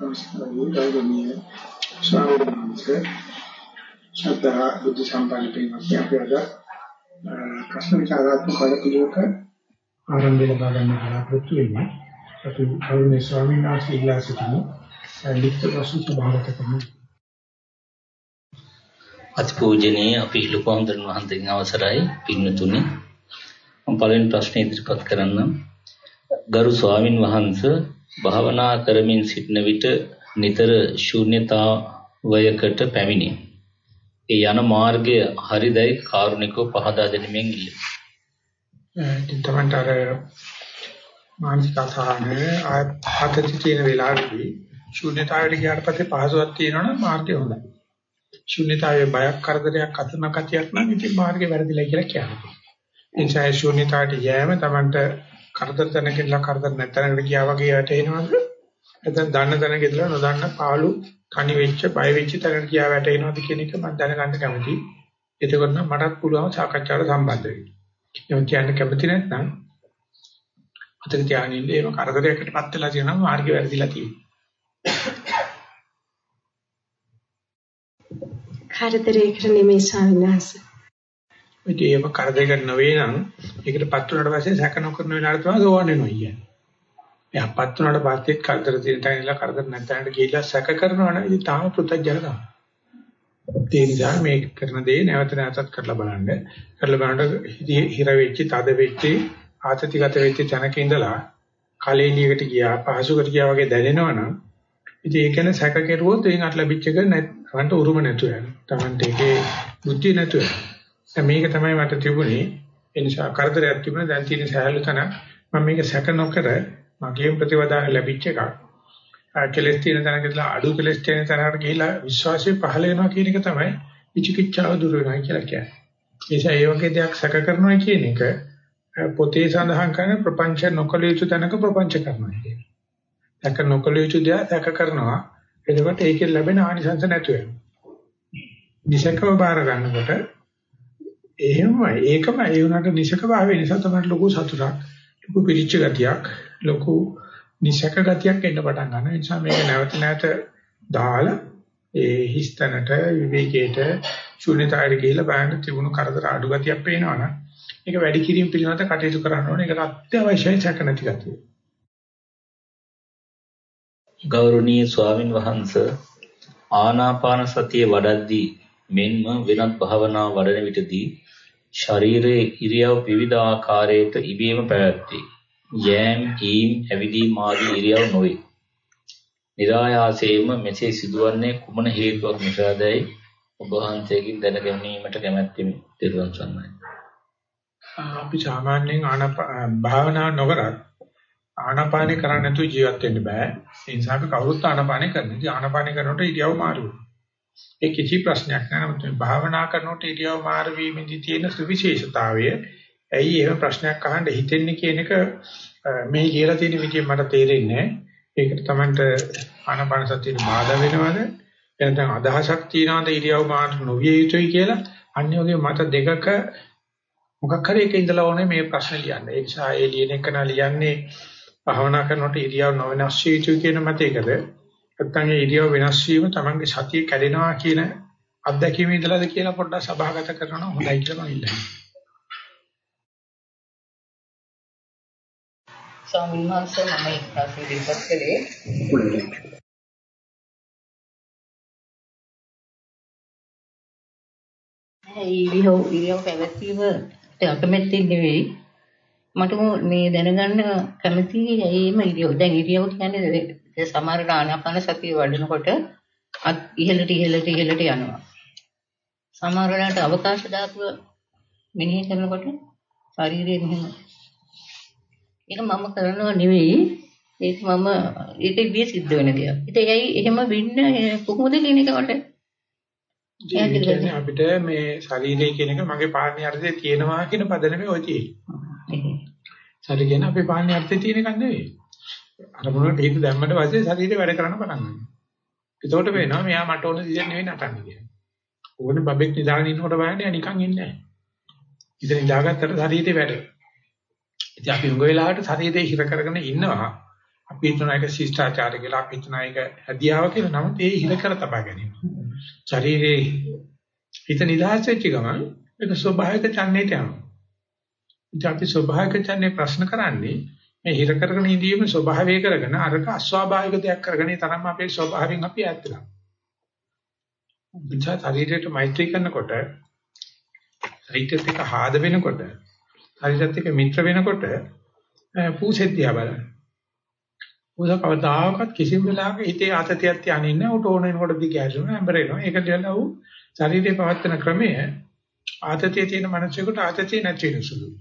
නමස්කාරය ගෞරවනීය ස්වාමීන් වහන්සේ ශ්‍රද්ධා බුද්ධ සම්පන්න පින්වත්නි අපි අද ප්‍රශ්න විචාරාත්මක කලකිරීමක ආරම්භය ලබා ගන්න බලාපොරොත්තු වෙන්නේ අපි ගෞරවනීය ස්වාමීන් වහන්සේ ඉල්ලා සිටින ලිඛිත ප්‍රශ්න සභාවක කරමු. අතිපූජනීය අපි ලොකු හඳුන් වහන්සේගෙන් අවසරයි පින්නතුනි මම පළවෙනි ප්‍රශ්නේ ඉදිරිපත් කරන්නම්. ගරු ස්වාමින් වහන්සේ භාවනා කරමින් සිටන විට නිතර ශූන්‍යතාවයකට පැමිණි. ඒ යන මාර්ගය හරිදයි කාරුණිකව පහදා දෙනෙමින් ඉල්ලමි. ඉතින් තමන්ට අර මානසික අසහනය ආපතති තියෙන වෙලාවෙදී ශූන්‍යතාවයට ගියාට පස්සේ පහසුවක් තියෙනවනම් මාර්ගය හොඳයි. ශූන්‍යතාවයේ බයක් කරදරයක් අතන කතියක් නම් ඉතින් මාර්ගය වැරදිලා කියලා කියනවා. ඒ නිසා ශූන්‍යතාවයට යෑම තමන්ට කරදර තැනකින්ලා කරදර නැතනකට ගියා වගේ වැටෙනවද? නැත්නම් දන්න තැනක ඉඳලා නොදන්න පාළු තනි වෙච්ච බය වෙච්ච තැනකට ගියා වැටෙනවද කියන එක මම දැනගන්න කැමතියි. එතකොට නම් මටත් පුළුවන් සාකච්ඡාවට සම්බන්ධ වෙන්න. එහෙනම් කියන්න කැමති නැත්නම් අතක තියාගෙන ඉන්න එහෙම කරදරයකටපත් වෙලා තියෙනවා මාර්ගය වැරදිලා තියෙනවා. කරදරයකට නෙමෙයි ස්වාමීන් වහන්සේ. ඉතින් ඒක කරදරයකට නෙවෙයි නම් ඒකටපත් වුණාට පස්සේ සැක නොකරන වෙලාවට තමයි සෝවන් වෙනවා කියන්නේ. එයාපත් වුණාට පස්සෙත් කරදර තියෙන තැන ඉඳලා කරදර නැත්නම් ගිහිල්ලා සැක කරනවා නම් ඉතින් තාම පෘථජනකම. ඒ නිසා මේ කරන දේ නැවත නැවතත් කරලා බලන්න. කරලා බලනකොට හිර වෙච්ච, තද වෙච්ච, ආතතිගත වෙච්ච තැනක ඉඳලා කලෙලියකට ගියා, පහසුකට ගියා වගේ දැනෙනවනම් ඉතින් ඒක ගැන සැක කෙරුවොත් එයින් අට ලැබිච්ච එක නැත්නම් උරුම නැතුව යනවා. Tamante ඒකේ බුද්ධිය නැතුව යනවා. මේක තමයි මට තිබුණේ. ඒ නිසා කරදරයක් තිබුණා දැන් තියෙන සහැල්ලු තන මම මේක සැක නොකර මගේ ප්‍රතිවදාහ ලැබිච්ච එකක්. කෙලස් තියෙන තැනකදලා අඩු කෙලස් තියෙන තැනකට ගිහිලා විශ්වාසය පහළ වෙනවා කියන එක තමයි විචිකිච්ඡාව දුර වෙනවා කියලා කියන්නේ. ඒ නිසා ඒ වගේ දෙයක් සැක කරනවා කියන එක පොතේ සඳහන් කරන ප්‍රපංච නොකල යුතු තැනක ප්‍රපංච කරනවා කියන්නේ. සැක නොකල යුතු දේ සැක කරනවා. එතකොට ඒකෙන් ලැබෙන ආනිසංස නැතු වෙනවා. නිසකව බාර ගන්නකොට එහෙමයි ඒකම ඒ උනට නිසක භාවය නිසා තමයි ලොකු සතුටක් ලොකු පිරිච්ච ගතියක් ලොකු නිසක ගතියක් එන්න පටන් ගන්නවා. ඒ නිසා මේක නැවත නැවත දාලා ඒ හිස්තැනට විවේකයට ශූන්‍යතාවයට ගිහිල්ලා බලන්න තිබුණු කරදර අඩු ගතියක් පේනවනම් ඒක වැඩි කිරීම පිළිබඳව කටයුතු කරන්න ඕනේ. ඒකට අත්‍යවශ්‍යයි සැක නැති ගතිය. ගෞරවනීය ස්වාමින් වහන්සේ ආනාපාන සතිය වඩද්දී මෙන්ම වෙනත් භාවනා වඩන විටදී ශරීරයේ ඉරියව් විවිධ ආකාරයට ඉබේම පැවැත්වේ. යෑම්, කීම්, ඇවිදීම් ආදී ඉරියව් නොවේ. નિરાයාසයෙන්ම මෙසේ සිදුවන්නේ කුමන හේතුවක් නිසාදයි ඔබ වහන්සේගෙන් දැන ගැනීමට කැමැත්තෙමි. ත්වන් සන්නයි. අපි සාමාන්‍යයෙන් ආනාපාන භාවනා නොකරත් ආනාපානේ කරන්නේ නැතුව ජීවත් වෙන්න බෑ. ඒ නිසා අපි කවුරුත් ආනාපානේ කරනවා. ඉතින් ආනාපානේ කරනකොට ඉරියව් මාරු වෙනවා. ඒ කිසි ප්‍රශ්නයක් නෑ. නමුත් මේ භාවනා කරනකොට ඉරියව් මාරු වීමේදී තියෙන සුවිශේෂතාවය ඇයි එහෙම ප්‍රශ්නයක් අහන්න හිතෙන්නේ කියන එක මේ කියලා තියෙන විදිහ මට තේරෙන්නේ නෑ. ඒකට Tamanට ආනාපාන සතියේ බාධා වෙනවද? එනතන අදහසක් තියනවාද ඉරියව් මාරු නොවිය යුතුයි කියලා අන්‍යෝගේ මත දෙකක මොකක් හරි එකක ඉඳලා ඕනේ මේ ප්‍රශ්න ලියන්න. ඒ නිසා ඒ ලියන එක නා ලියන්නේ භාවනා කරනකොට ඉරියව් නොවෙනස් විය යුතුයි කියන මතයකද? නැත්නම් ඒ ඉරියව් වෙනස් වීම තමන්ගේ සතිය කැඩෙනවා කියන අත්දැකීම ඉඳලාද කියලා පොඩ්ඩක් සභාගත කරනවා. හොඳයි කියලා මම ඉල්ලනවා. ස්වාමීන් වහන්සේ මම එක් ප්‍රශ්න ඉදිරිපත් කළේ. ඉරියව් ඉරියව් පැවැත්වීම අකමැත්තෙන් නෙවෙයි. මට මේ දැනගන්න කැමතියි ඇයිම ඉරියව්? දැන් ඉරියව් කියන්නේ සමහර ආනාපාන සතිය වඩනකොට අත් ඉහළට ඉහළට ඉහළට යනවා සමහර වෙලාවට අවකාශ ධාතුව මෙනෙහි කරනකොට ශරීරයේ මෙහෙම ඒක මම කරනව නෙවෙයි ඒක මම ඒක ඉබේ සිද්ධ වෙන දෙයක්. ඉතින් ඒයි එහෙම වෙන්නේ කොහොමද කියන එක මට කියන්නේ අපිට මේ ශරීරය කියන එක මගේ පාලනය අර්ථයේ තියෙනවා කියන පදනමේ ඔය තියෙන්නේ. ශරීරය කියන අපේ පාලනය අර්ථයේ තියෙන එකක් නෙවෙයි. අරමුණට හිත දැම්මට පස්සේ ශරීරය වැඩ කරන්න පටන් ගන්නවා. එතකොට වෙනවා මෙයා මට ඕන විදිහට නෙවෙයි නටන්නේ කියන්නේ. ඕනේ බබෙක් නිදාගෙන ඉන්නකොට බලන්නේ නිකන් ඉන්නේ නැහැ. ඉතින් නිදාගත්තට ශරීරේ වැඩ. ඉතින් අපි උඟ වෙලාවට ශරීරේ හිර කරගෙන ඉන්නවා. අපි හිතන එක ශිෂ්ටාචාරය කියලා අපි හිතන එක හැදියාව කියලා නමුත් ඒ හිල කර තබා ගැනීම. ශරීරේ හිත නිදහස් වෙච්ච ගමන් ඒක ස්වභාවික චන්නේට යනවා. ඉතින් අපි ස්වභාවික චන්නේ ප්‍රශ්න කරන්නේ මේ හිර කරගෙන ඉඳීම ස්වභාවය කරගෙන අරක අස්වාභාවික දෙයක් කරගෙන තරම් අපේ ස්වභාවයෙන් අපි ඈත්ලා. විචා ශරීරයට මෛත්‍රී කරනකොට ශරීරෙත් එක්ක ආද වෙනකොට ශරීරෙත් එක්ක මිත්‍ර වෙනකොට පූසෙත්තිය බලන්න. උස කවදාකවත් කිසිම වෙලාවක හිතේ ආතතියක් තියන්නේ නැහැ. උට ඕන වෙනකොට දිග ඇසුන හැඹරෙනවා. ඒක දිහා ඌ ශරීරේ පවත්තන ක්‍රමය ආතතිය තියෙන මනසෙකුට ආතතිය නැති වෙන සුළුයි.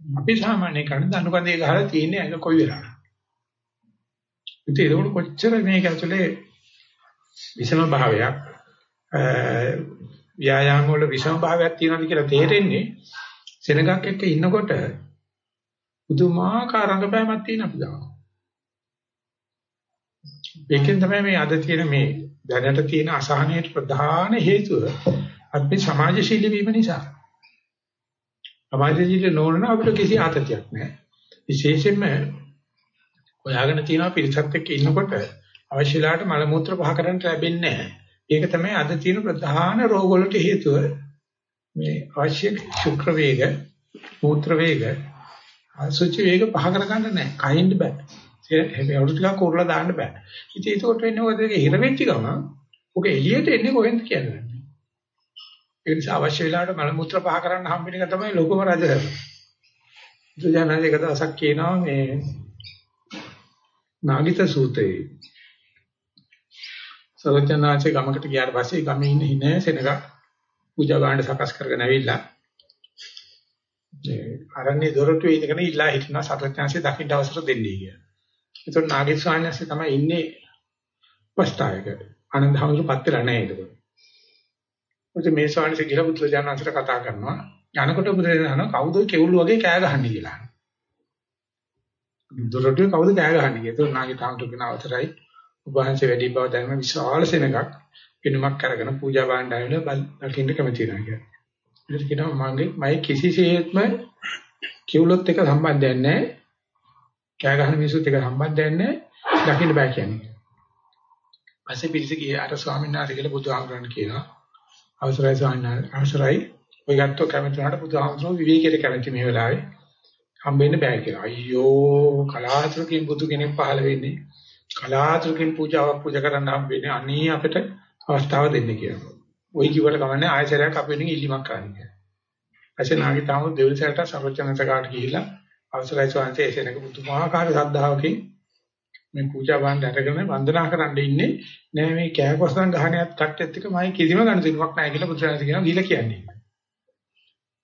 අපි සාමාන්‍ය කරන්නේ දනුකඳේ ගහලා තියෙන්නේ ඒක කොයි වෙලාවද? ඉතින් ඒක කොච්චර මේක ඇතුලේ විෂම භාවයක් ව්‍යායාම වල විෂම භාවයක් තියෙනවද කියලා තේරෙන්නේ සෙනගක් එක්ක ඉන්නකොට පුදුමාකාර රඟපෑමක් තියෙන අපි ගාව. ඒකෙන් තමයි මේ අද තියෙන මේ දැනට තියෙන අසහනයට ප්‍රධාන හේතුව අපි සමාජශීලී වීම නිසා. සමාජශීලී නොවන අපිට කිසි ආතතියක් නැහැ. විශේෂයෙන්ම හොයාගෙන තියෙනවා පිරිසත් එක්ක ඉන්නකොට අවශ්‍ය වෙලාවට මල මුත්‍ර පහ කරන්න ලැබෙන්නේ නැහැ. ඒක තමයි අද තියෙන ප්‍රධාන රෝග වලට හේතුව. මේ අවශ්‍ය ශුක්‍ර වේග, මූත්‍ර වේග, අසුචි වේග පහ කරගන්න නැහැ. කයින්ද බෑ. හැබැයි අවුරු ටිකක් කරලා දාන්න බෑ. ඉතින් ඒකට වෙන්නේ මොකද? ඒක හිර වෙච්ච ගමන් ඔක එළියට එන්නේ කොහෙන්ද කියන්නේ. ඒ නිසා අවශ්‍ය වෙලාවට මල මුත්‍ර පහ කරන්න හම්බෙන එක තමයි ලොකම රජ. බුදුජානක එක දවසක් කියනවා මේ නාගිත සූත්‍රයේ සරෝජනාචේ ගමකට ගියාට පස්සේ ගමේ ඉන්න හිනේ සෙනග පූජා ගාණ්ඩ සකස් කරගෙන ඇවිල්ලා ඒ අරන්නේ දොරටුවේ ඉඳගෙන ඉල්ලා හිටන සරෝජනාචේ දකින්න අවසර දෙන්නේ කියලා. ඒතකොට නාගිත ස්වාමීන් තමයි ඉන්නේ උපස්ථායක. ආනන්ද හැමෝටම පත් වෙලා නැහැ ඒක. මොකද මේ ස්වාමීන් ගිහලා බුදුරජාණන්සට කතා කරනවා. යනකොට බුදුරජාණන් කවුද කෙවුල් වගේ කෑ ගහන්නේ කියලා. දොරටුවේ කවුද කෑ ගහන්නේ කියලා. ඒතකොට නාගිත හැමෝටම අවසරයි උභාංශ වැඩි බව දැනන විශාල සෙනඟක් වෙනුමක් අරගෙන පූජා භාණ්ඩ ආවිල දකින්න කැමති වෙනවා කියන්නේ. ඒක කියනවා මගේ මයි කිසිසේත්ම කිව්ලොත් එක සම්බන්ධයක් නැහැ. කෑ ගහන මිනිස්සුත් එක සම්බන්ධයක් නැහැ. දකින්න බෑ කියන්නේ. පස්සේ පිළිස ගියේ අර ස්වාමීන් වහන්සේ කියලා බුදුහාමුදුරන් කියනවා. අවසරයි ස්වාමීන් වහන්සේ අවසරයි. ඔය ගත්තෝ කැමති වුණාට බුදුහාමුදුරුවෝ විවේකයට කැමති මේ වෙලාවේ. හම්බෙන්න බෑ කියලා. අයියෝ කලාතුරකින් බුදු කෙනෙක් පහළ වෙන්නේ. කලාතුරකින් පූජාවක් පූජා කරන්න හම්බෙන්නේ අනේ අපිට අවස්ථාව දෙන්න කියලා. ওই කිව්වට කමන්නේ ආයතරයක් අපෙන් ඉල්ලීමක් කරන්න කියලා. ඇසේ නාගි තාම දෙවිල් සැරට සර්වචනත කාට ගිහිලා අවසරයි ස්වාමීන් එසේනක පුදුමාකාර ශ්‍රද්ධාවකින් මේ පූජා බාණ්ඩ අරගෙන වන්දනා කරන්න ඉන්නේ නෑ මේ කෑකොස්සන් ගහණයත් කට්ටෙත් එක මයි කිසිම ගණතුණක් නෑ කියලා බුදුරජාණන් කියනවා ගිහිලා කියන්නේ.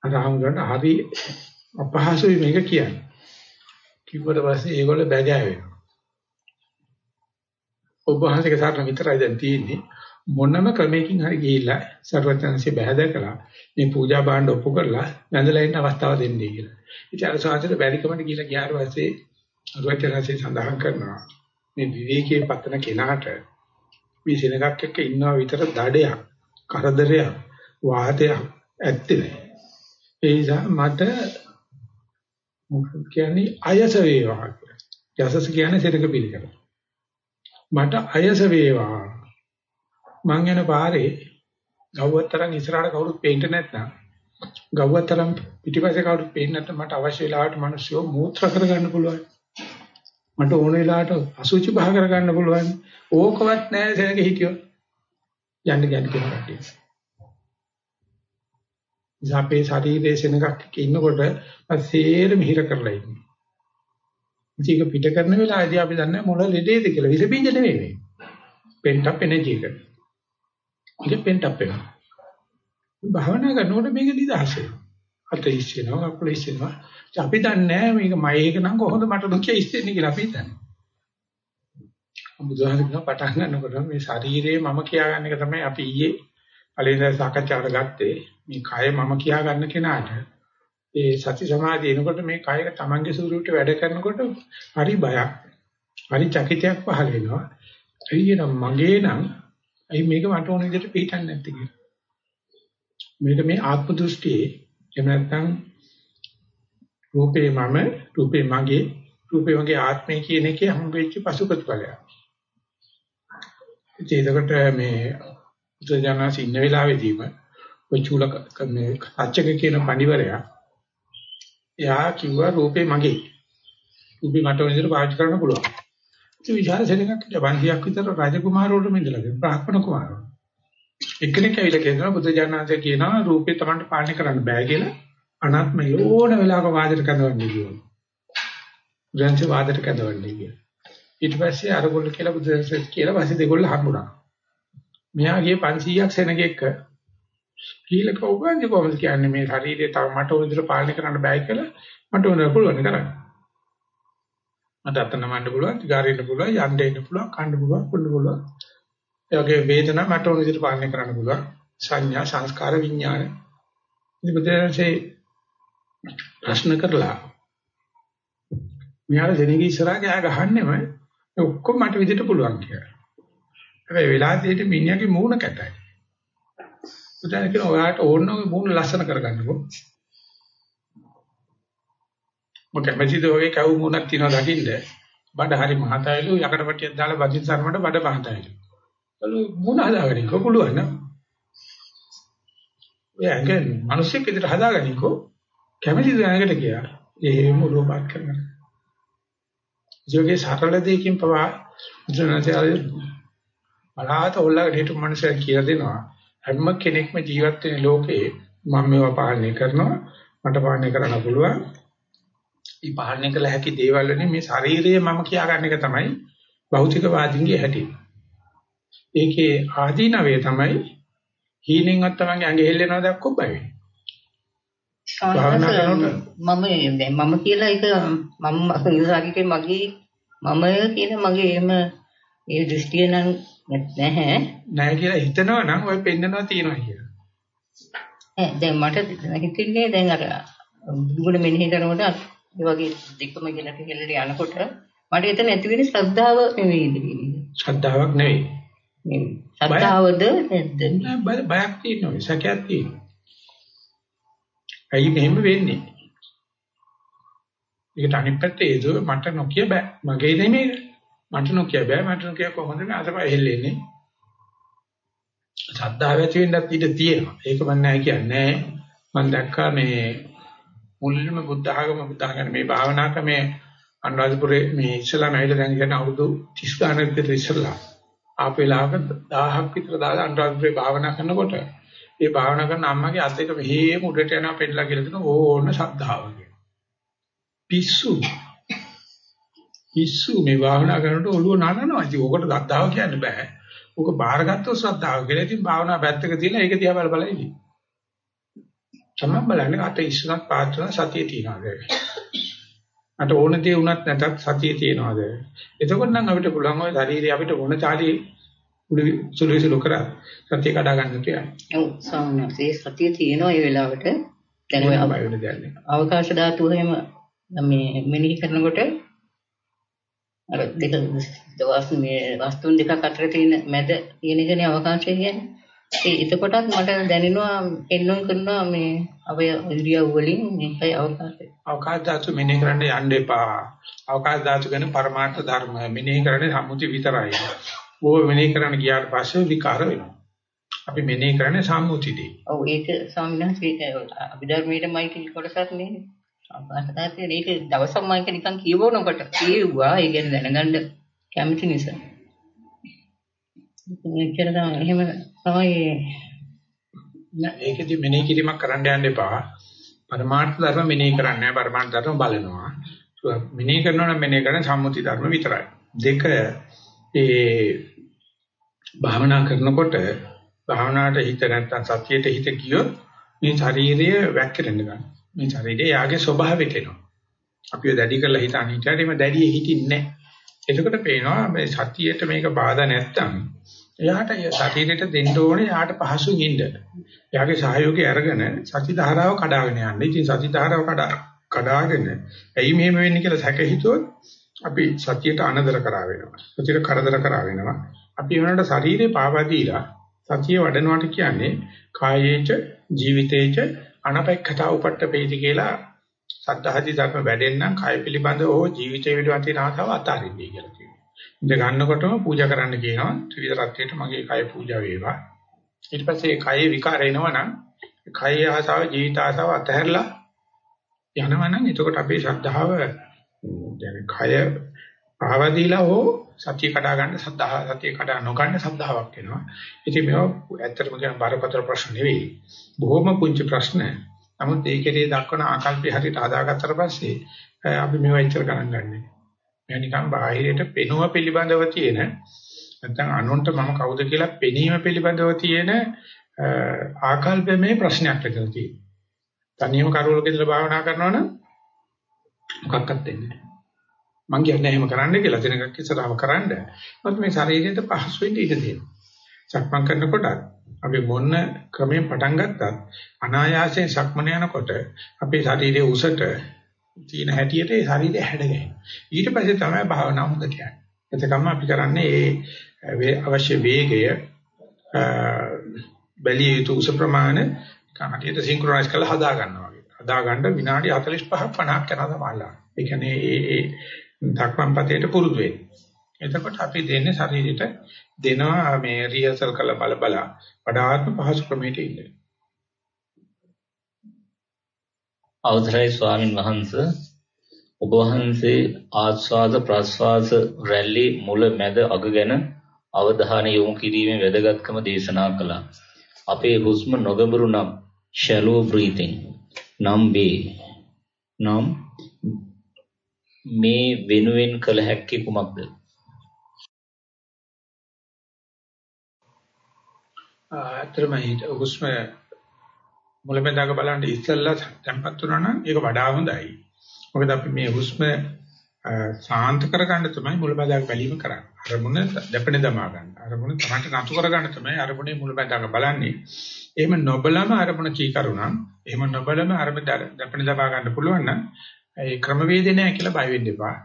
අර ආම්ගරණ හරි අපහසුයි මේක කියන්නේ. කිව්වට පස්සේ ඒගොල්ලෝ බැගෑ වෙනවා. ඔබ වහන්සේගේ සාරණ විතරයි දැන් තියෙන්නේ මොනම ක්‍රමයකින් හරි ගිහිල්ලා සර්වඥාන්සේ බහැදකලා මේ පූජා භාණ්ඩ ඔප්පු කරලා වැඳලා ඉන්න අවස්ථාව දෙන්නේ කියලා. ඉතින් අර සාහිත්‍ය බැරිකමට ගිහිල්ලා ගියාට පස්සේ සර්වඥාන්සේ සඳහන් කරනවා මේ විවේකයේ පතන කෙනාට මේ සෙනගක් එක්ක ඉන්නවා විතර දඩයක් කරදරයක් වාතයක් ඇත්තේ නැහැ. ඒ නිසා මට මොකක්ද කියන්නේ අයස වේවා කියලා. යසස කියන්නේ සෙනග පිළිකර. මට අයස වේවා. මං යන පාරේ ගව්වතරන් ඉස්සරහට කවුරුත් පේන්න නැත්නම් ගව්වතරන් පිටිපස්සේ කවුරුත් පේන්නේ නැත්නම් මට අවශ්‍ය වෙලාවට මිනිස්සු මූත්‍ර කරගන්න පුළුවන්. මට ඕන වෙලාවට අසුචි බහ කරගන්න පුළුවන්. ඕකවත් නැහැ සෙනග හිටියොත්. යන්න ගන්න කියන කට්ටිය. අපේ ශරීරයේ සෙනගක් ඉන්නකොට සේරම හිර කරලා ඉන්නේ. ඒක පිට කරන වෙලාවදී අපි දන්නේ මොන ලෙඩේද කියලා. විස බීජ නෙවෙයි මේ. pent up energy එක. ඒක pent up වෙනවා. භාවනා කරනකොට මේක නිදහස වෙනවා. අත ඉස්සෙනවා, අකුල ඉස්සෙනවා. අපි දන්නේ මේක මම ඒක නම් කොහොමද මට දුක ඉස්සෙන්නේ කියලා අපි දන්නේ. බුදුහාමුදුරුවෝ පටන් ගන්නකොට මේ ශරීරයේ මම කියාගන්න එක තමයි අපි ඊයේ අලේදා සාකච්ඡාවට ගත්තේ. මේ කය මම කියා ගන්න කෙනාට ඒ සති සමාධිය එනකොට මේ කයක තමන්ගේ ස්වරූපයට වැඩ කරනකොට හරි බයක් හරි චකිතයක් පහළ වෙනවා. එයියන මගේ නම් අයි මේක මට ඕන විදිහට පිටින් නැත්තේ කියලා. මේක මේ ආත්ම දෘෂ්ටියේ එහෙම නැත්නම් රූපේ මම රූපේ මගේ රූපේ වගේ ආත්මය කියන එකේ හම්බෙච්ච පසු ප්‍රතිඵලයක්. ඉතින් ඒකට මේ බුදුජානක ඉන්න වෙලාවෙදීම ඔය චූලක මේ අච්චක කියන පඬිවරයා එයා කිව්වා රූපේ මගේ. රූපේ මට වෙන විදිහට පාවිච්චි කරන්න පුළුවන්. ඉතින් විචාර සෙනඟක් ජවන්තියක් විතර රජකුමාරවරු මෙඳලා දෙන බ්‍රාහ්මණ කුමාරවරු. එක්කෙනෙක් ඇවිල්ලා කියනවා බුදුජානනාංශ කියනවා රූපේ Tamanට පාලනය කරන්න බෑ කියලා අනාත්ම යෝන වෙලාවක වාදයට කඳවන්නේ කියනවා. බුදුන්ස වාදයට කඳවන්නේ කියලා. ඊට පස්සේ අරගොල්ල කියලා බුදුන්ස කියලා පස්සේ දෙගොල්ල හම්බුණා. මෙයා ගියේ 500ක් සෙනගෙක් කීලක උගන්දි කොහොමද කියන්නේ මේ ශරීරය තව මට ඕන විදිහට පාලනය කරන්න බෑ කියලා මට ඕන පුළුවන් කරන්න. මට අත නමන්න පුළුවන්, දිගාරින්න පුළුවන්, යන්න එන්න පුළුවන්, කන්න පුළුවන්, කුන්න පුළුවන්. ඒ වගේ වේදනා මට ඕන විදිහට පාලනය කරන්න පුළුවන්. සංඥා, සංස්කාර, විඥාන. ඉතින් බුදුරජාණන්සේ ප්‍රශ්න කරලා මෙයාලා දෙනෙක් ඉස්සරහා ගෑ ගහන්නෙම ඔක්කොම මට විදිහට පුළුවන් කියලා. හැබැයි වෙලාවේදී මිනිහාගේ මූණ කැතයි. බුදුන් කියන ඔයාට ඕන ඔය මූණ ලස්සන කරගන්නකෝ. මොකද මැදිද ඔය කවු මූණක් තියනවා දකින්න. බඩ හරි මහතයිලු යකඩ පටියක් දාලා බදින් සරමඩ බඩ මහතයිලු. ඒලු මූණ හදාගන්නකෝ පුළුවන් නේද? ඔය ඇඟ මිනිස්සෙක් විදිහට හදාගන්නකෝ කැමතිද ඇඟට කියලා. එහෙම රූපත් කරනවා. ජෝගේ සරල දෙයකින් පවා ජනතාවගේ බලාත ඔල්ලගෙන හිටු මනුස්සය කියලා දෙනවා. හැම කෙනෙක්ම ජීවත් වෙන ලෝකේ මම මේවා පාලනය කරනවා මට පාලනය කරන්න පුළුවන්. මේ පාලනය කළ හැකි දේවල් වලින් මේ ශරීරය මම කියා ගන්න එක තමයි භෞතිකවාදීන්ගේ හැටි. ඒකේ ආදීනවේ තමයි හීනෙන්වත් තමයි ඇඟ හෙල්ලෙනවා දැක්කොත් බය වෙන්නේ. මම දැන් මම කියලා එක මම ඉස්සරහට මගේ මම කියන මගේ එහෙම ඒ දෘෂ්ටිය නම් නැහැ. නැහැ කියලා හිතනවා නම් ඔය පෙන්නනවා තියනවා කියලා. ඈ දැන් මට හිතෙන්නේ දැන් අර දුගුණ මෙනෙහි කරනකොට ඒ වගේ දෙකම ගෙනට හෙල්ලට යනකොට මට එතන ඇති වෙන්නේ ශ්‍රද්ධාව නෙවෙයි. ශ්‍රද්ධාවක් නෙවෙයි. නෙවෙයි. ශ්‍රද්ධාවද නැද්ද? බයක් තියෙනවා. සැකයක් තියෙනවා. ඇයි මෙහෙම වෙන්නේ? ඒකට අනිත් පැත්තේ ඒක මට නොකිය බෑ. මගේ නෙමෙයි. මට නොකිය බෑ. මට නොකිය කොහොමද මේ අතපය හෙල්ලෙන්නේ? ශ්‍රද්ධාව ඇති වෙන්නත් ඉඩ තියෙනවා. ඒක මම නෑ කියන්නේ. මම දැක්කා මේ මුලින්ම බුද්ධ ආගම බුද්ධ ආගම මේ භාවනා ක්‍රමේ අනුරාධපුරේ මේ ඉස්ලාම ඇවිල්ලා දැන් කියන අවුරුදු 30 ගානක් විතර ඉස්සරලා ආපු වෙලාවක 1000ක් විතර දාලා අනුරාධපුරේ භාවනා කරනකොට ඒ භාවනා කරන අම්මගේ අත් දෙක මෙහෙම උඩට යනවා පෙන්නලා කියලා දෙන ඕන ශ්‍රද්ධාව පිස්සු පිස්සු මේ භාවනා කරනකොට ඔළුව නනනවා. ඉතින් ඕකට ශ්‍රද්ධාව කියන්න බෑ. ඕක බාරගත්තොත් ශ්‍රද්ධාව කියලා. ඉතින් භාවනා පැත්තක තියලා ඒක දිහා බල බල ඉන්නේ. තමයි බලන්නේ අත ඉස්සරත් පාත්‍රන සතිය තියනවාද? අට ඕන දේ වුණත් නැතත් සතිය තියනවාද? එතකොට නම් අපිට පුළුවන් ওই ශරීරය අපිට මොන චාලි සුළු සුළු කරා සතිය කඩා ගන්න කියලා. ඔව් සාමාන්‍යයෙන් සතිය තියෙනවා ඒ වෙලාවට. දැන් අවකාශ ධාතුව එහෙම මේ මෙනෙහි කරනකොට අර දෙක දවස් මේ වස්තුන් දෙකක් අතර තියෙන මැද තියෙන එකනේ අවකාශය කියන්නේ. ඒ එතකොටත් මට දැනෙනවා එන්නම් කරනවා මේ අවය ඉරියව් වලින් මේකයි අවකාශය. අවකාශ ධාතු මෙනෙහි කරන්න යන්න එපා. අවකාශ ධාතු ගැන පරමාර්ථ ධර්ම මෙනෙහි කරන්නේ සම්මුති විතරයි. ඕව මෙනෙහි කරන්න ගියාට පස්සේ විකාර වෙනවා. අපි මෙනෙහි කරන්නේ සම්මුතිදී. ඔව් ඒක ස්වාමීන් වහන්සේ අභිධර්මයේමයි කොටසක් නේ. සම්පූර්ණයෙන් ඒක දවසක් මම ඒක නිකන් කියවනකොට කියෙව්වා ඒ කියන්නේ දැනගන්න කැමති නිසා. මෙච්චර තමයි එහෙම තමයි ඒකෙදි මෙනෙහි කිරීමක් කරන්න යන්න එපා. පරමාර්ථ ධර්ම මෙනෙහි කරන්නේ නෑ පරමාර්ථ ධර්ම බලනවා. මෙනෙහි කරනවා නම් මෙනෙහි කරන්නේ සම්මුති ධර්ම විතරයි. දෙක ඒ භාවනා කරනකොට භාවනාවට හිත නැත්තම් සතියට හිත ගියොත් මේ ශරීරය වැක්කිරෙන්න ගන්නවා. මේ ශරීරය යාගේ ස්වභාවයට එනවා. අපි දැඩි කරලා හිතන්නේ හිටියට මේ දැඩියේ හිටින්නේ නැහැ. එතකොට පේනවා මේ සතියට මේක බාධා නැත්තම් එයාට ශරීරයට දෙන්න ඕනේ යාට පහසුන් ඉන්න. එයාගේ සහයෝගය අරගෙන සති ධාරාව කඩාගෙන යන්න. ඉතින් සති ධාරාව කඩා කඩාගෙන ඇයි මෙහෙම වෙන්නේ කියලා සැක හිතුවොත් අපි සතියට අනදර කරා වෙනවා. සතියට කරදර කරා වෙනවා. අපි වෙනකොට ශරීරේ පාවා දීලා සතිය වඩනවාට කියන්නේ කායේච ජීවිතේච අනපේක්ෂතා උපට්ඨපේති කියලා සද්ධාහති ධර්ම වැඩෙන්න කය පිළිබඳව හෝ ජීවිතය පිළිබඳව තියෙන ආසාව අතාරින්නයි කියලා කියනවා. ඉඳ ගන්නකොටම පූජා කරන්න කියනවා. ත්‍රිවිධ රත්නයට මගේ කය පූජා වේවා. ඊට පස්සේ කයේ විකාර එනවනම් කය ආසාව ජීවිත ආසාව අතහැරලා යනවනම් එතකොට අපේ ශ්‍රද්ධාව يعني කය පාවදීලා හෝ සතිය කඩා ගන්න සද්ධා සතිය කඩා නොගන්න සද්ධාාවක් වෙනවා. ඉතින් මේව ඇත්තටම කියන බරපතල ප්‍රශ්න නෙවෙයි. බොහොම පුංචි ප්‍රශ්න. නමුත් ඒකේ දක්වන ආකල්පය හරියට හදාගත්තට පස්සේ අපි මේව ඉච්චර ගණන් ගන්නෑ. මේ නිකන් බාහිරයට පෙනුම පිළිබඳව තියෙන නැත්නම් අනුන්ට මම කවුද කියලා පෙනීම පිළිබඳව තියෙන ආකල්පමේ ප්‍රශ්නයක් විතර තියෙනවා. තනියම කරවලක ඉඳලා භාවනා කරනවා නම් මොකක්වත් දෙන්නේ නැහැ. මං කියන්නේ එහෙම කරන්න කියලා දිනකක් ඉස්සරහම කරන්න. මොකද මේ ශරීරයට පහසු වෙන්න ඉඩ තියෙනවා. සක්මන් කරනකොට අපි මොන ක්‍රමයෙන් පටන් ගත්තත් අනායාසයෙන් සක්මන යනකොට අපේ ශරීරයේ උසට තියෙන හැටියට ඒ ශරීරය හැඩගැහෙනවා. ඊට පස්සේ තමයි භාවනාව හොඳට යන්නේ. එතකම අපි කරන්නේ ඒ අවශ්‍ය වේගය බැලිය යුතු උස ප්‍රමාණය කනටියට සින්ක්‍රොනයිස් කරලා හදා ගන්නවා වගේ. හදා ගන්න විනාඩි 45ක් 50ක් යනවා තමයි. ඒ කියන්නේ ඒ ඒ දක්වම් පතේට පුරුදු වෙන්න. එතකොට අපි දෙන්නේ ශරීරයට දෙනවා මේ රිහර්සල් කරලා බල බල වඩාත්ම පහසු ක්‍රමයකට ඉන්න. අවසරයි ස්වාමින් වහන්සේ ඔබ වහන්සේ ආස්වාද ප්‍රස්වාස රැලි මුල මැද අග ගැන අවධානය යොමු කිරීමේ වැදගත්කම දේශනා කළා. අපේ හුස්ම නොගඹුරු නම් shallow breathing නම් වේ. නම් මේ වෙනුවෙන් කළ හැක්කේ කුමක්ද? අතරම හුස්ම මුලමෙදාක බලන්න ඉස්සෙල්ලා tempat වුණා නම් ඒක වඩා හොඳයි. මොකද අපි මේ හුස්ම සාන්ත කරගන්න තමයි මුලමෙදාක බැලීම කරන්නේ. අරමුණ දෙපෙන දමා ගන්න. අරමුණ තමන්ට නතු කරගන්න තමයි අරමුණේ මුලමෙදාක බලන්නේ. එහෙම නොබලම අරමුණ කීකරුණා. එහෙම නොබලම අරමුණ දෙපෙන දමා ගන්න පුළුවන් නම් ඒ ක්‍රමවේදේ නැහැ කියලා බය වෙන්න එපා.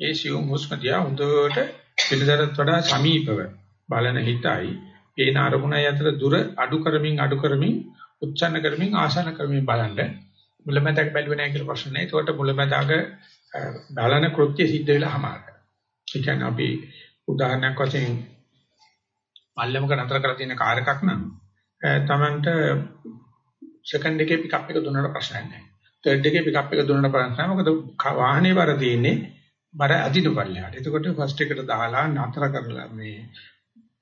ඒ සියුම් හුස්ම දිහා හොඳට පිළිදරට වඩා සමීපව බලන හිතයි පේන අරමුණයි අතර දුර අඩු කරමින් අඩු කරමින් උච්චන්න කරමින් ආසන කරමින් බලන්න මුලමඳක් බැලුවේ නැහැ කියලා ප්‍රශ්න නැහැ. ඒකට මුලමඳාක බලන කෘත්‍ය සිද්ධ වෙලා හමාරයි. ඒ කියන්නේ අපි උදාහරණයක් වශයෙන් පල්ලමක නතර කරලා තියෙන කාර් එකක් නම් තමන්ට සෙකන්ඩ් එකේ පිකප් එක දුන්නාට ප්‍රශ්නයක් නැහැ. තර්ඩ් එකේ පිකප් එක දුන්නට පස්සේ මොකද වාහනේ බර තියෙන්නේ බර අදිනු පල්ලෙහාට. එතකොට ෆස්ට් එකට දාලා නතර කරලා මේ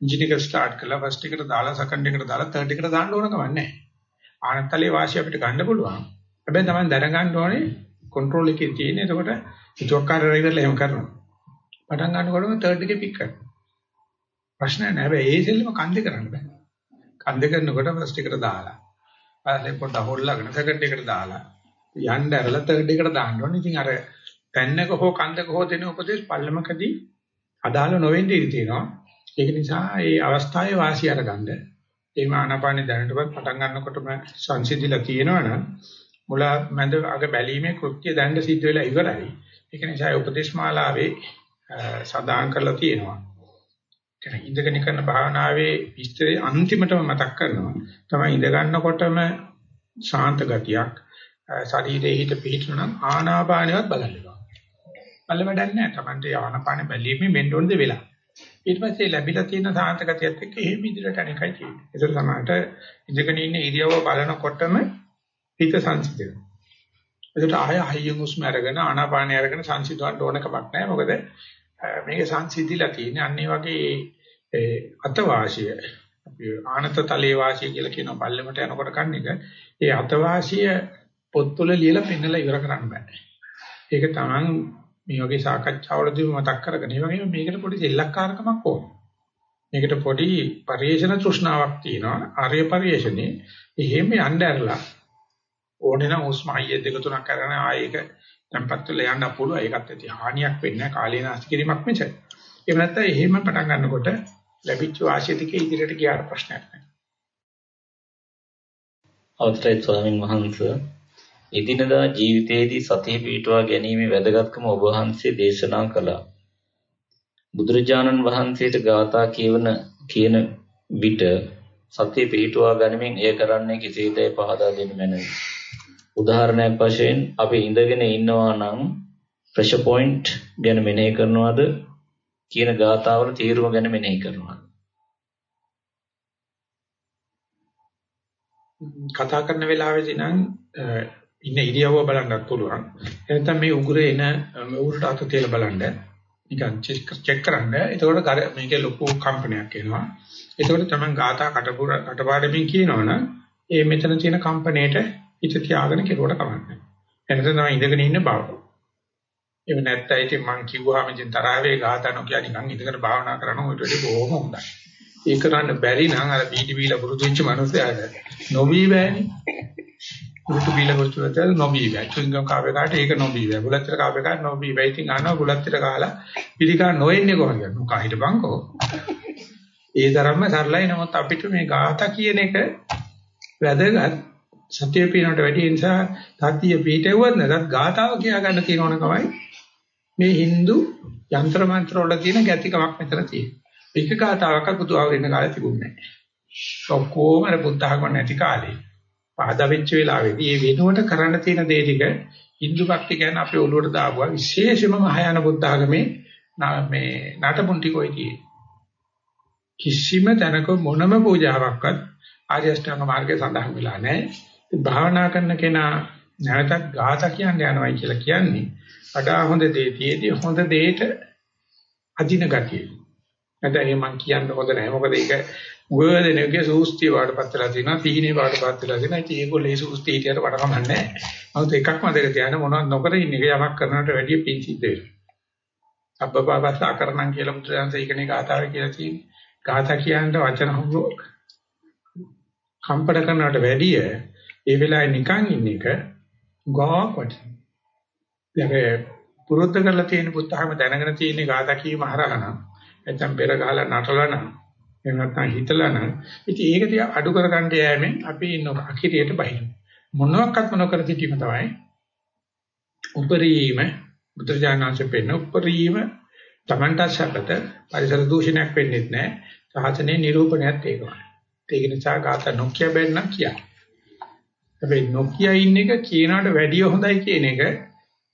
එන්ජින් එක ස්ටාර්ට් කරලා ෆස්ට් එකට දාලා සෙකන්ඩ් එකට දාලා තර්ඩ් එකට දාන්න ඕන කම නැහැ. ආනත්තලේ වාසිය අපිට ගන්න පුළුවන්. හැබැයි තමයි දැනගන්න ඕනේ කන්ට්‍රෝල් එකේ තියෙන. එතකොට හිතුවක්කාර රයිවර්ලා එහෙම කරනවා. පටන් ගන්නකොටම තර්ඩ් එකේ පික් කරනවා. ප්‍රශ්න නැහැ. හැබැයි ඒ සෙල්ලම කන්දේ කරන්න බෑ. කන්දේ කරනකොට ෆස්ට් එකට දාලා. ඊපස්සේ පොඩ්ඩක් හොල්ලාගෙන සෙකන්ඩ් එකට දාලා යන්න ඇරලා තර්ඩ් එකට දාන්න ඕනේ. ඉතින් අර පැන්නක හෝ කන්දක හෝ දෙන උපදේශ පල්ලමකදී අදාළ නොවෙන්න ඉඩ තියෙනවා. ඒක නිසා මේ අවස්ථාවේ වාසිය අරගන්න. එහෙම ආනාපානෙ දැනටවත් පටන් ගන්නකොටම සංසිඳිලා තියෙනවනම් මුල මැද අග බැලීමේ කෘත්‍ය දැන්න සිද්ධ වෙලා ඉවරයි. ඒක නිසා උපදේශ මාලාවේ සදාන් කරලා තියෙනවා. කියන්නේ ඉඳගෙන කරන භාවනාවේ විස්තරය අන්තිමටම මතක් කරනවා. තමයි ඉඳ ගන්නකොටම ශාන්ත ගතියක් ශරීරයේ හිත පිහිටුනනම් ආනාපානවත් බලන්න එපා. බල වැඩක් නැහැ. Tamante ආනාපාන බැලීමේ මෙන්න ඕනද වෙලා. ඊට පස්සේ ලැබිලා තියෙන සාන්ත ගතියත් එක්ක එහෙම ඉදිරියට අනේකයි තියෙන්නේ. ඒක තමයි ඉඳගෙන ඉන්න ඉරියව්ව බලනකොටම හිත සංසිඳෙනවා. ඒකට ආය හයියෙන් උස්ම අරගෙන ආනාපානය අරගෙන සංසිඳවන්න ඕන කමක් නැහැ. මොකද මේක සංසිඳිලා තියෙන්නේ අන්න වගේ අතවාසිය අපි ආනත තලයේ වාසිය කියලා කියන පල්ලෙමට යනකොට කන්න එක ඒ අතවාසිය පොත්වල ලියලා පෙන්නලා ඉවර කරන්න බෑ. ඒක තමන් මේ වගේ සාකච්ඡාවලදී මතක් කරගෙන ඒ වගේම මේකට පොඩි සෙල්ලක්කාරකමක් ඕන. මේකට පොඩි පරිේශන තෘෂ්ණාවක් තියෙනවා. ආර්ය පරිේශනේ එහෙම යන්න ඇරලා ඕනේ නම් උස්ම අයිය දෙක තුනක් කරගෙන ආයෙක tempat වල යන්න පුළුවන්. ඒකත් ඇති හානියක් වෙන්නේ නැහැ. කාලේ නාස්ති කිරීමක් මිස. එහෙම නැත්නම් එහෙම පටන් ගන්නකොට ලැබිච්ච වාසිය ටික ඉදිරියට ගියාට ප්‍රශ්නයක් නැහැ. අවසරයි ස්වාමින් වහන්සේ එදිනදා ජීවිතයේදී සතිය පිටවා ගැනීමේ වැදගත්කම ඔබ වහන්සේ දේශනා කළා. බුදුරජාණන් වහන්සේට ගාථා කියවන කියන විට සතිය පිටවා ගැනීමෙන් එය කරන්නේ කෙසේදයි පහදා දෙන්න මැනවි. උදාහරණයක් වශයෙන් අපි ඉඳගෙන ඉන්නවා නම් ප්‍රෙෂර් පොයින්ට් ගැන මෙනෙහි කරනවද කියන ගාතාවල තීරුම ගැන මෙනෙහි කරනවද? කතා කරන වෙලාවේදී නම් ඉන්න ඉරියව්ව බලන්නත් පුළුවන්. එනතම් මේ උගුරේ එන උගුරට අත තියලා බලන්න. නිකන් චෙක් කරන්න. එතකොට මේකේ ලොකු කම්පනයක් එනවා. එතකොට තමයි ගාථා කටපුර කටපාඩමින් කියනවනම් ඒ මෙතන තියෙන කම්පණයට හිත තියාගෙන කෙරුවට කමන්නේ. එනතන තමයි ඉඳගෙන ඉන්න බව. එහෙම නැත්නම් ඉතින් මං කිව්වහම ඉතින් තරහවේ ගාථා නොකිය නිකන් ඉඳගෙන භාවනා කරන උඩට වඩා බොහොම හොඳයි. ඒක කරන්න බැරි නම් අර බීටි බීලා පුරුදු වෙච්ච මනුස්සයාට නොවි බෑනේ. කුරුටු බීල ගොතුලට නොබී වේ. චුංගම් කාපේ කාට ඒක නොබී වේ. බුලත්තර කාපේ කාට නොබී වේ. ඉතින් අනව බුලත්තර කාලා පිළිකා නොෙන්නේ කොහොමද? මොකා හිටපන්කෝ. ඒ තරම්ම සරලයි. නමුත් අපිට මේ ગાථා කියන එක වැදගත් සත්‍ය පිනනට වැඩි නිසා තාත්‍ය පිටෙව්වත් නැත්නම් ગાතාව කියා ගන්න තියෙන ඕනකමයි මේ Hindu යంత్ర මන්ත්‍ර වල තියෙන ගැතිකමක් මෙතන තියෙනවා. එක ગાතාවක් බුදුආවරණ කාලේ තිබුණේ නැහැ. ඔක්කොම අර බුද්ධ ආගම නැති කාලේ පාදා වෙච්ච වෙලාවේදී මේ වෙනුවට කරන්න තියෙන දේ ටික Hindu භක්ති කියන්නේ අපේ ඔළුවට දාපුවා විශේෂම මහායාන බුද්ධ ආගමේ මේ නටබුන් ටික ඔය තියෙන්නේ. කිසිම තැනක මොනම පූජාවක්වත් ආර්ය අෂ්ටාංග මාර්ගයේ සඳහන් වෙලා නැහැ. භාවනා කරන කෙනා නැවතත් ගාථා කියන්න යනවායි කියලා කියන්නේ වඩා හොඳ දේ තියේදී හොඳ දෙයට අදින ගතිය. නැත්නම් මම කියන්න හොඳ නැහැ. මොකද ඒක උගදෙනගේ සූස්තිය වඩපත් වෙලා තියෙනවා, තීනේ වඩපත් වෙලා තියෙනවා. ඉතින් ඒගොල්ලෝ ඒ සූස්තිය හිටියට වඩ කමන්නේ නැහැ. නමුත් එකක් මතක තියාගන්න මොනවද නොකර ඉන්න එක යමක් කරනවට වැඩිය පිං සිද්ධ වෙනවා. අබ්බපාපස්ස අකරණම් කියලා මුද්‍රයන්ත ඒකනේ ගාථාවේ කියලා තියෙන්නේ. ගාථා කියන්න වචන හුරු කම්පණ කරනවට වැඩිය ඒ වෙලාවේ නිකන් ඉන්න එක ගාක් වටිනවා. දැන් පුරුද්ද කරලා තියෙන පුත්තහම දැනගෙන තියෙන ගාථා කීම හරහා නම් නැත්නම් පෙර ගහලා නටලා නම් එහෙම නැත්නම් හිතලා නම් ඉතින් ඒක තියා අඩු කරගන්න යෑමෙන් අපි ඉන්න අකිරියට බහින මොනවාක්වත් මොනකර සිටීම තමයි උපරිම බුද්ධජානනාංශ පෙන්න උපරිම තමන්ට සැපත පරිසර දූෂණයක් වෙන්නේ නැහැ සාසනයේ නිරූපණයත් ඒකමයි. ඒක නිසා ගාත නොකිය බැන්න කියා. හැබැයි නොකිය ඉන්න එක කියනකට වැඩිය හොඳයි කියන එක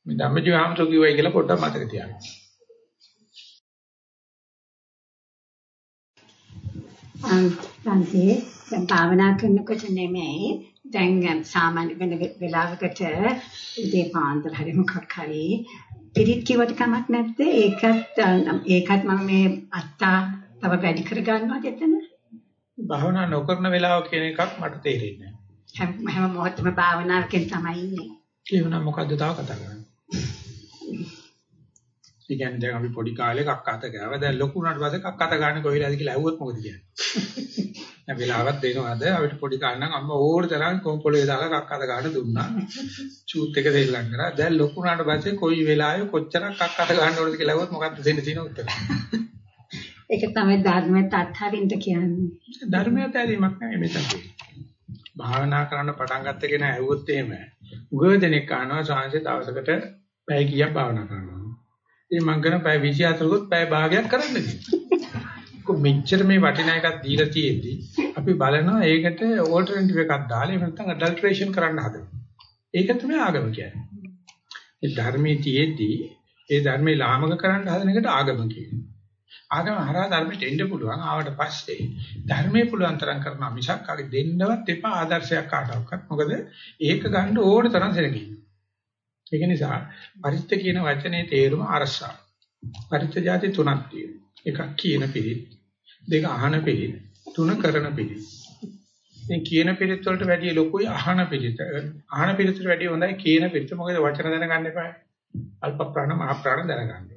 මේ ධම්මජීව ආමතුරු කිව්වයි කියලා පොඩ්ඩක් මතක තියාගන්න. සංසේ දැන් භාවනා කරනකොට නෙමෙයි. දැන් සාමාන්‍ය වෙන වෙලාවකට උදේ පාන්දර හරි මොකක් හරි පිළිත් කිව්වට කමක් නැත්තේ ඒකත් ඒකත් මම මේ අත්තා තව වැඩි කර ගන්නවාද එතන භාවනා නොකරන වෙලාව කියන එකක් මට තේරෙන්නේ නැහැ. හැම මොහොතම භාවනාවකින් තමයි ඉන්නේ. ඒ වුණා මොකද්ද තව කතා කරන්නේ ඒ කියන්නේ දැන් අපි පොඩි කාලේ කක්ක අත ගාවා. දැන් ලොකු වුණාට පස්සේ කක්ක අත ගන්න කොහෙලාද කියලා ඇහුවොත් මොකද කියන්නේ? දැන් වෙලාවක් දෙනවද? අපිට පොඩි කාලේ නම් අම්මා ඕන තරම් කොම්පොලේ දාලා කක්ක අත ගන්න දුන්නා. චූත් එක දෙල්ලම් කරා. දැන් ලොකු වුණාට පස්සේ කොයි වෙලාවෙ කොච්චරක් කක්ක අත ගන්න ඕනද කියලා ඇහුවොත් මොකක්ද දෙන්න තියෙන උත්තරය? ඒක තමයි ධර්මයට අත්හරින්න කියන්නේ. ධර්මයට ඇරීමක් නෙමෙයි මෙතන. භාවනා කරන්න පටන් ගත්ත කෙනා ඇහුවොත් එහෙම උගව දෙනෙක් අහනවා සාංශය දවසකට පැය කීයක් භාවනා කරනවා. ඉතින් මම කරන පැය 24කොත් පැය භාගයක් කරන්න කිව්වා. මෙච්චර මේ වටිනා එකක් දීලා තියෙද්දි අපි බලනවා ඒකට ඕල්ටර්නටිව් එකක් දාලා එහෙම නැත්නම් ඇඩල්ටරේෂන් කරන්න හදනවා. ඒක තමයි ආගම කියන්නේ. ඒ ධර්මයේ තියෙද්දි ඒ ධර්මේ ලාමක කරන්න හදන එකට ආගම කියනවා. ආගම හරහා ධර්මයට එන්න පුළුවන් ආවට පස්සේ ධර්මයේ පුළුවන් තරම් කරනවා මිසක් අගේ දෙන්නවත් එපා ආදර්ශයක් කාටවත්. මොකද ඒක ගන්න ඕන තරම් සෙනගින්න. ඒක නිසා පරිත්‍ත කියන වචනේ තේරුම අරසා. පරිත්‍ත જાති තුනක් තියෙනවා. එකක් කියන පිළිත්, දෙක අහන පිළිත්, තුන කරන පිළිත්. මේ කියන පිළිත් වලට වැඩිය ලොකුයි අහන පිළිත්. අහන පිළිත් වලට වැඩිය හොඳයි කියන පිළිත්. මොකද වචන දැනගන්න එපා. අල්ප ප්‍රාණ මහ ප්‍රාණ දැනගන්න.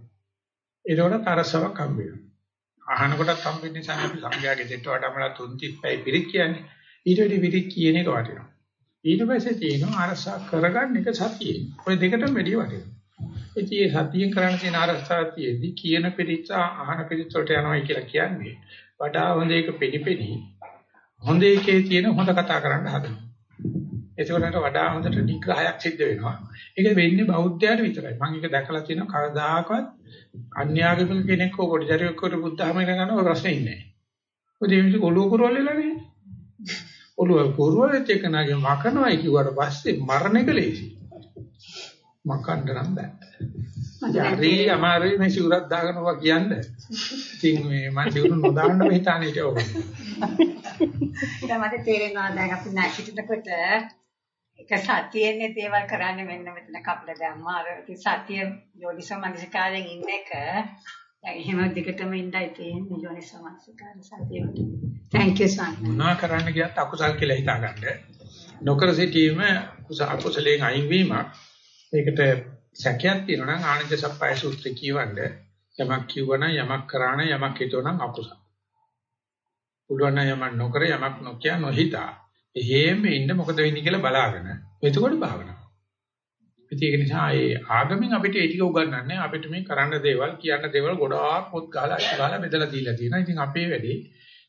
ඒකෝට තරසාවක් හම්බ වෙනවා. අහනකොටත් හම්බෙන්නේ සාහපි සංඝයාගේ දෙට වඩමලා තුන් තිප්පයි පිළිත් කියන්නේ. ඊට වැඩි පිළිත් කියන එක වටිනවා. ඊට පස්සේ තියෙනවා අරසා කරගන්න එක සතියේ. ඔය දෙකටම වැඩි වටිනවා. ඉතින් මේ සතියෙන් කරන්න තියෙන අරසාතියේදී කියන පිළිච්ච අහන පිළිච්ච වලට යනවා කියලා කියන්නේ වඩා හොඳ එක පිළිපෙනි හොඳ එකේ තියෙන හොඳ කතා කරන්න හදනවා. ඒකට වඩා හොඳට නිග්‍රහයක් සිද්ධ වෙනවා. ඒක වෙන්නේ බෞද්ධයාට විතරයි. මම ඒක දැකලා තියෙනවා කවදාකවත් අන්‍යාගමික කෙනෙක් හෝ කොටිජාරියෙක් හෝ බුද්ධ ධර්ම ඉගෙන ගන්නව ප්‍රශ්නේ ඉන්නේ නැහැ. මොකද මේ මිනිස්සු ඔලුව කරවල වෙලා නැහැ. ඔළුව පුරවලට එක නාගේ මකනවායි කිව්වට පස්සේ මරණ එක ලේසි. මකන්න නම් බෑ. හරි අමාරුයි මේ සිවුරක් දාගෙනවා කියන්නේ. ඉතින් මේ මම සිවුරු නොදාන්න හිතානේ ඒක ඕක. දැන් මට තේරෙනවා දැන් අපි නැගිටිනකොට එක සතියෙන්නේ දේවල් කරන්නේ මෙන්න මෙතන කපල දැම්මා. අර සතිය යෝනිසෝ මනසිකාරයෙන් ඉන්න එක දැන් එහෙම දිගටම ඉඳයි තියෙන්නේ යෝනිසෝ මනසිකාර සතියට. thank you ස්වාමී. මොනවා කරන්න කියත් අකුසල් කියලා හිතාගන්න. නොකර සිටීම අකුසලයෙන් අයින් වීමක්. ඒකට සැකයක් තියෙනවා නම් ආනන්ද සප්පයි සූත්‍රය කියවන්නේ යමක් කිව්වනම් යමක් කරාන යමක් හිතුවනම් අකුසල. පුළුවන් නම් යමක් නොකර යමක් නොකිය නොහිතා. එහෙම ඉන්න මොකද වෙන්නේ කියලා බලාගෙන එතකොට භාවනාව. ඒක නිසා ඒ ආගමෙන් අපිට ඒ ටික උගන්වන්නේ අපිට මේ කරන්න දේවල් කියන්න දේවල් ගොඩාක් පොත් ගහලා අච්ච ගහලා බෙදලා දීලා තියෙනවා. ඉතින් අපේ වැඩේ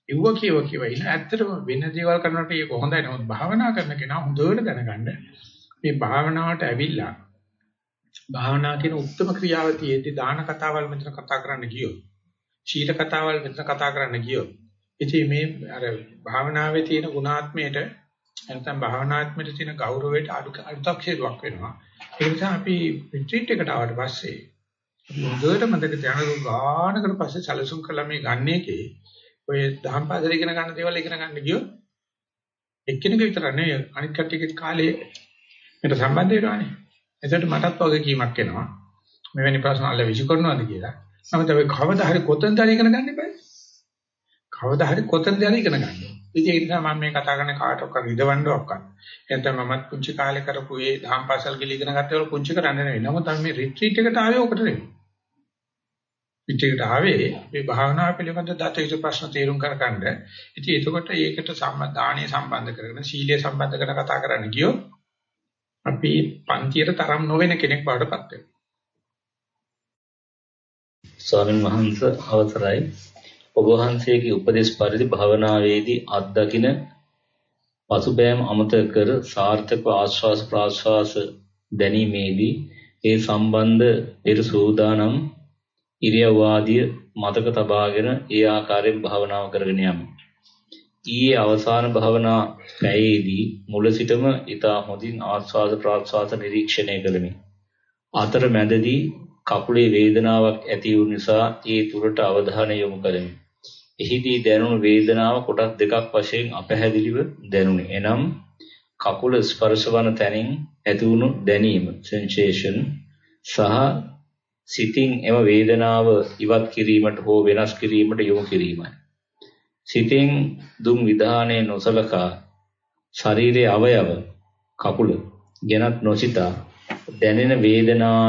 ඉව්ව කියව කියව ඉන්න ඇත්තටම වෙන දේවල් කරනකොට ඒක හොඳයි. නමුත් භාවනා කරන කෙනා හොඳට දැනගන්න මේ භාවනාවට ඇවිල්ලා භාවනා කියන උත්තරම ක්‍රියාව තියෙද්දි දාන කතාවල් මෙතන කතා කරන්න ගියොත් ශීල කතාවල් මෙතන කතා කරන්න ගියොත් ඉතින් මේ අර භාවනාවේ තියෙන ගුණාත්මයට නැත්නම් භාවනාත්මයට තියෙන ගෞරවයට අඩු අඩුක්ෂේපයක් වෙනවා ඒ නිසා අපි රිට්‍රීට් එකට ආවට පස්සේ මුදවට මතක තියාගන්න ගානකට පස්සේ සැලසුම් කළා මේ ගන්න එකේ ඔය දහම් පාසල ඉගෙන ගන්න දේවල් ඉගෙන ගන්න ගියොත් එක්කෙනෙක් විතර නෙවෙයි අනිත් කට්ටියගේ කාලේ මට සම්බන්ධ වෙනවානේ එතකොට මටත් වගකීමක් එනවා. මෙවැනි ප්‍රශ්න අල්ල විසිකරනවාද කියලා. නමුත් අපි කවදා හරි කොතනද හරි ඉගෙන ගන්න බෑ. කවදා හරි කොතනද හරි ඉගෙන ගන්න. ඉතින් ඒ නිසා මම මේ කතා කරන කාටවත් විදවන්නවක් ගන්න. එතන මමත් පුංචි කාලේ කරපු ඒ දහම් පාසල් ගිල ඉගෙන ගත්තවල පුංචි කරන්න නෙවෙයි. නමුත් අපි මේ රිට්‍රීට් එකට ආවේ ඔකට නෙවෙයි. රිට්‍රීට් ආවේ මේ භාවනාව පිළිබඳ දත යුතු ප්‍රශ්න තේරුම් කරගන්න. ඉතින් එතකොට ඒකට සම්බන්ධාණිය සම්බන්ධ කරගෙන සීලය සම්බන්ධ කරගෙන කතා කරන්න ගියොත් අපි පන්තියට තරම් නොවන කෙනෙක් වඩපත් වෙනවා. ස්වාමීන් වහන්සේ අවසරයි ඔබ වහන්සේගේ උපදේශ පරිදි භාවනාවේදී අත්දකින පසුබෑම අමතක කර සාර්ථක ආශ්වාස ප්‍රාශ්වාස දැනීමේදී ඒ සම්බන්ධ පෙර සූදානම් ඉරියව්වාදිය මතක තබාගෙන ඒ ආකාරයෙන් භාවනාව කරගෙන යමු. ඊයේ අවසාන භාවනා පැයේදී මුල සිටම ඊතා හොඳින් ආස්වාද ප්‍රාස්වාද නිරීක්ෂණය කළෙමි. අතර මැදදී කකුලේ වේදනාවක් ඇති වූ නිසා ඒ තුරට අවධානය යොමු කළෙමි. එහිදී දැනුණු වේදනාව කොටස් දෙකක් වශයෙන් අපැහැදිලිව දැනුනි. එනම් කකුල ස්පර්ශ වන තැනින් ඇතිවුණු දැනීම sensation සහ සිතින් එම වේදනාව ඉවත් කිරීමට හෝ වෙනස් කිරීමට යොමු කිරීමයි. සිතෙන් දුම් විධානයේ නොසලකා ශරීරයේ අවයව කකුල ගැනත් නොසිතා දැනෙන වේදනා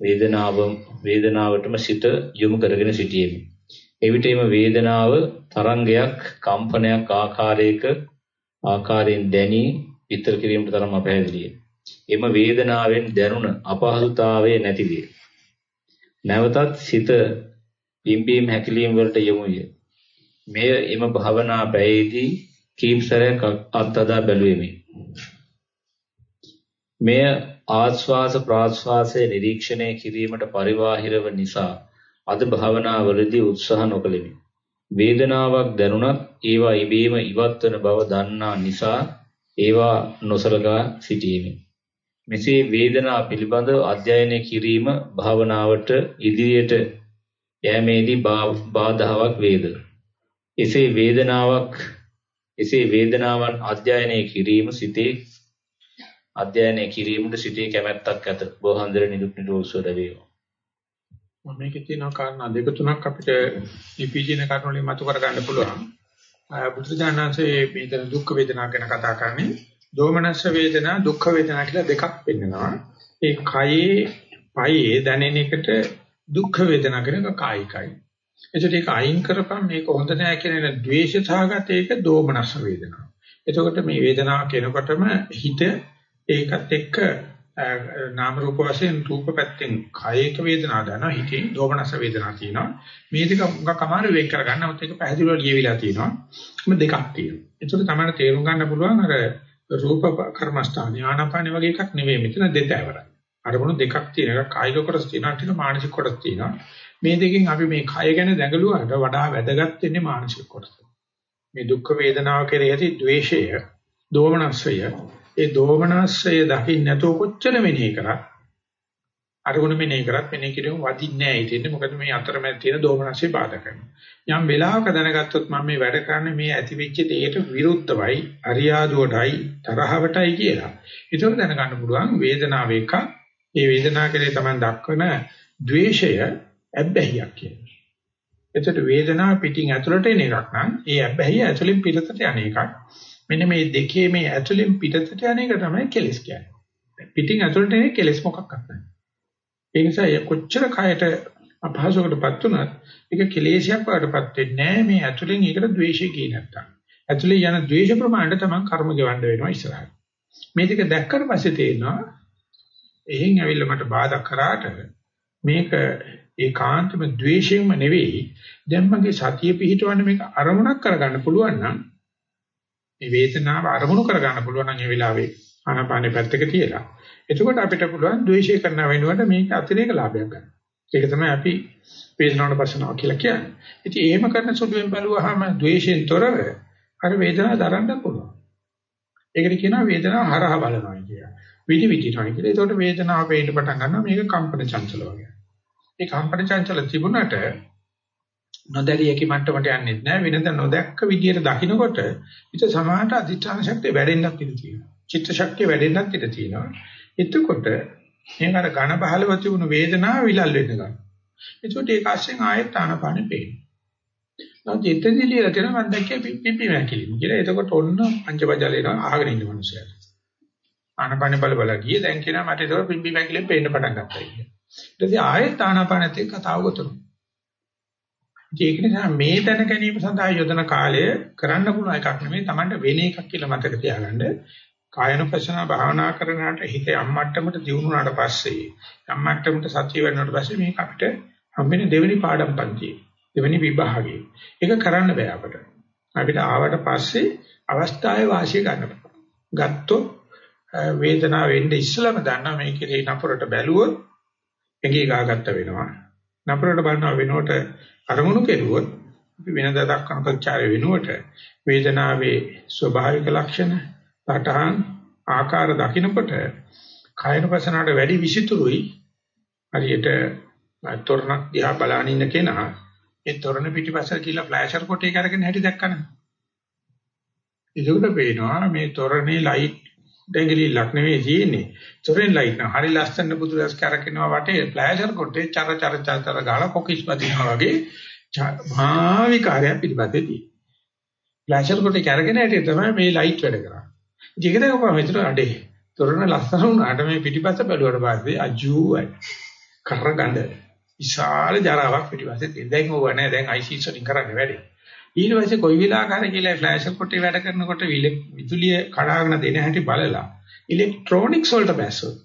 වේදනාව වේදනාවටම සිත යොමු කරගෙන සිටියෙමි. එවිට එම වේදනාව තරංගයක් කම්පනයක් ආකාරයක ආකාරයෙන් දැනී විතර කිරීමට තරම් අපහැදිලිය. එම වේදනාවෙන් දැනුණ අපහසුතාවය නැති විය. නැවතත් සිත පිම්බීම හැකිලිම වලට යොමු විය. මෙය එම භවනා පැයේදී කීප සැරයක් අත්අදා බැලුවෙමි. මෙය ආස්වාස ප්‍රාස්වාසයේ නිරීක්ෂණය කිරීමට පරිවාහිරව නිසා අද භවනාවලදී උත්සාහ නොකළෙමි. වේදනාවක් දැනුණත් ඒවා ඉබේම ඉවත් වන බව දන්නා නිසා ඒවා නොසලකා සිටීමේ මෙසේ වේදනා පිළිබඳව අධ්‍යයනය කිරීම භාවනාවට ඉදිරියට යෑමේදී බාධාවක් වේද. එසේ වේදනාවක් එසේ වේදනාවන් අධ්‍යයනය කිරීම සිතේ අධ්‍යයනය කිරීමට සිතේ කැමැත්තක් ඇත. බොහන්දර නිදුක් නිරෝධසුව ලැබේවා. මම මේකේ තියෙන කාරණා දෙක තුනක් අපිට ඉපීජින කාරණා වලින් මතු කරගන්න පුළුවන්. බුදුදානන්සේ මේ දුක් වේදනා ගැන කතා කරන්නේ දෝමනස්ස වේදනා දුක්ඛ වේදනා කියලා දෙකක් පෙන්නනවා. ඒ කයේ පයේ දැනෙන එකට දුක්ඛ වේදනා කියන එක කායිකයි. එතකොට ඒක අයින් කරපම් මේක හොඳ නෑ කියන ද්වේෂ සහගත ඒක දෝමනස් වේදනාව. එතකොට මේ වේදනාව කෙනකොටම හිත ඒකත් එක්ක නාම රූප වශයෙන් රූප පැත්තෙන් කායික වේදනාව දානවා හිතේ දෝමනස් වේදනාව තියෙනවා. මේ දෙක මොකක් අමාරු වෙන් කර ගන්නවත් ඒක පැහැදිලිව ලියවිලා තියෙනවා. මේ දෙකක් තියෙනවා. එතකොට තමයි තේරුම් ගන්න පුළුවන් අර රූප කර්මස්ථාන ආනාපාන වගේ එකක් නෙවෙයි මෙතන දෙතෑවරයි. අරමුණු දෙකක් තියෙන එකක් කායික කොටස් තියෙනවා ටික මානසික කොටස් තියෙනවා මේ දෙකෙන් අපි මේ කය ගැන දැඟලුවාට වඩා වැදගත් වෙන්නේ මානසික කොටස මේ දුක් වේදනාව කෙරෙහි ඇති ද්වේෂය, දෝමනස්සය, ඒ දෝමනස්සය දකින්න නැතුව කොච්චර මෙනෙහි කරත් අරමුණ මෙනෙහි කරත් මෙනෙහි කිරීම වදින්නේ නැහැ. ඉතින් මොකද මේ අතරමැද තියෙන දෝමනස්සේ බාධා කරනවා. යම් වෙලාවක දැනගත්තොත් මම මේ වැඩ කරන්නේ මේ ඇතිවෙච්ච දෙයට විරුද්ධවයි අරියාදුවටයි තරහවටයි කියලා. ඒක දැනගන්න පුළුවන් වේදනාව එක ඒ වේදනාව කෙරේ තමයි දක්වන ද්වේෂය ඇබ්බැහියක් කියන්නේ එතකොට වේදනාව පිටින් ඇතුළට එන එකක් නම් ඒ ඇබ්බැහිය ඇතුළෙන් පිටතට යන එකක් මෙන්න මේ දෙකේ මේ ඇතුළෙන් පිටතට යන එක තමයි කෙලස් කියන්නේ පිටින් ඇතුළට එන කෙලස් මොකක්වත් නැහැ ඒ නිසා කොච්චර කයට අපහසුකටපත් උනත් ඒක කෙලේශයක් වඩටපත් වෙන්නේ නැහැ මේ ඇතුලෙන් ඒකට ද්වේෂය කිය නැත්තම්. ඇතුලේ යන ද්වේෂ ප්‍රමාණයට තමයි කර්ම ගෙවන්න වෙනවා ඉස්සරහට. මේ ටික දැක්කට පස්සේ තේරෙනවා එහෙන් ඇවිල්ලා මට බාධා කරාට මේක ඒකාන්තම ද්වේෂයෙන්ම නෙවෙයි දැන් මගේ සතිය පිහිටවන්න මේක අරමුණක් කරගන්න පුළුවන් නම් මේ වේදනාව අරමුණු කරගන්න පුළුවන් නම් ඒ වෙලාවේ ආනාපානේ පැත්තක තියලා එතකොට අපිට පුළුවන් ද්වේෂය කරන වෙනුවට මේක අතිරේක ලාභයක් ගන්න. ඒක තමයි අපි වේදනාවට පස්සනවා කියලා කියන්නේ. ඉතින් එහෙම කරන සුළුෙන් බලුවාම ද්වේෂයෙන් තොරව අර වේදනාව දරන්න පුළුවන්. ඒකට කියනවා වේදනාව හරහා බලනවා කියලා. විදි විදිනවා කියලා. ඒකට වේදනාව පේන්න පටන් ගන්නවා මේක කම්පන චංචල වගේ. ඒ කම්පන චංචල තිබුණට නොදැරිය හැකි මට්ටමට යන්නේ නැහැ. වෙනද නොදැක්ක විදියට දකින්නකොට ඊට සමානට අධිෂ්ඨාන ශක්තිය වැඩෙන්නත් ඉඩ තියෙනවා. චිත්ත ශක්තිය වැඩෙන්නත් ඉඩ තියෙනවා. එතකොට එහෙනම් අර ඝන බහලව තිබුණු වේදනාව විලල් වෙන්න ගන්නවා. එතකොට ඒක අස්සෙන් ආයෙත් ආනපානෙ පේනවා. නැත්නම් චිත්තදී ලියලා තියෙන මම දැක්කේ පිපි මැකිලිම කියලා. එතකොට ඔන්න පංචබජලේන අහගෙන ඉන්න මිනිස්සයා. ආනපානෙ බල බල ගියේ දැන් කියනවා මට ඒක පිපි මැකිලිම පේන්න පටන් ගත්තා කියලා. ඊට පස්සේ ආයෙත් ආනපානෙත් එක්ක කතාව ගොතනවා. ඒක නිසා මේ දැන ගැනීම සඳහා යොදන කාලය කරන්න පුළුවන් එකක් නෙමෙයි Tamanට වෙන එකක් කියලා මතක තියාගන්න. කායනුපස්සන භාවනා කරනාට හිත යම්මට්ටමට දියුණුනාට පස්සේ යම්මට්ටමට සතිය වෙනාට පස්සේ මේක අපිට හම්බෙන දෙවෙනි පාඩම් පන්තියේ දෙවෙනි විභාගයේ ඒක කරන්න බෑ අපිට අපිට ආවට පස්සේ අවස්ථාවේ වාසිය ගන්න ගත්තොත් වේදනාව වෙන්න ඉස්සලම දන්නා මේකේ නපුරට බැලුවොත් එංගේ ගාගත්ත වෙනවා නපුරට බලනවා වෙනකොට අරමුණු කෙරුවොත් අපි වෙනදා දක්වන ප්‍රචාරය වෙනුවට වේදනාවේ ස්වභාවික ලක්ෂණ සටහන් ආකාර දකින්නකොට කායන පසනාවට වැඩි විසිතුරුයි හරියට තොරණක් දිහා බලාගෙන ඉන්න කෙනා ඒ තොරණ පිටිපස්සට කියලා ෆ්ලෑෂර් කොට එක අරගෙන හැටි දැක්කන. ඒකට පේනවා මේ තොරණේ ලයිට් දෙංගලිලක් නෙවෙයි තියෙන්නේ. තොරෙන් ලයිට් න හරි ලස්සන බුදුරස් කරකිනවා වටේ ෆ්ලෑෂර් කොටේ චර චර චර චර ගාලා කොකිස් පදිනවා වගේ භාවිකාරය පිළිබඳදී. ෆ්ලෑෂර් කොටේ කරගෙන හැටි තමයි මේ ලයිට් වැඩ කරන්නේ. ඒක දැකපුවම හිතට අඩේ තොරණ ලස්සන වුණාට මේ පිටිපස්ස බැලුවට පස්සේ අජූයි කරගඳ විශාල ජරාවක් පිටිපස්සේ තියෙන. දැන් ඕව නැහැ දැන් IC වලින් කරන්නේ වැඩි. ඊට පස්සේ කොයි වෙලාවකරි කියලා ෆ්ලෑෂර් කොටේ වැඩ කරනකොට විදුලිය කඩාගෙන දෙන හැටි බලලා ඉලෙක්ට්‍රොනික්ස් වලට බැස්සොත්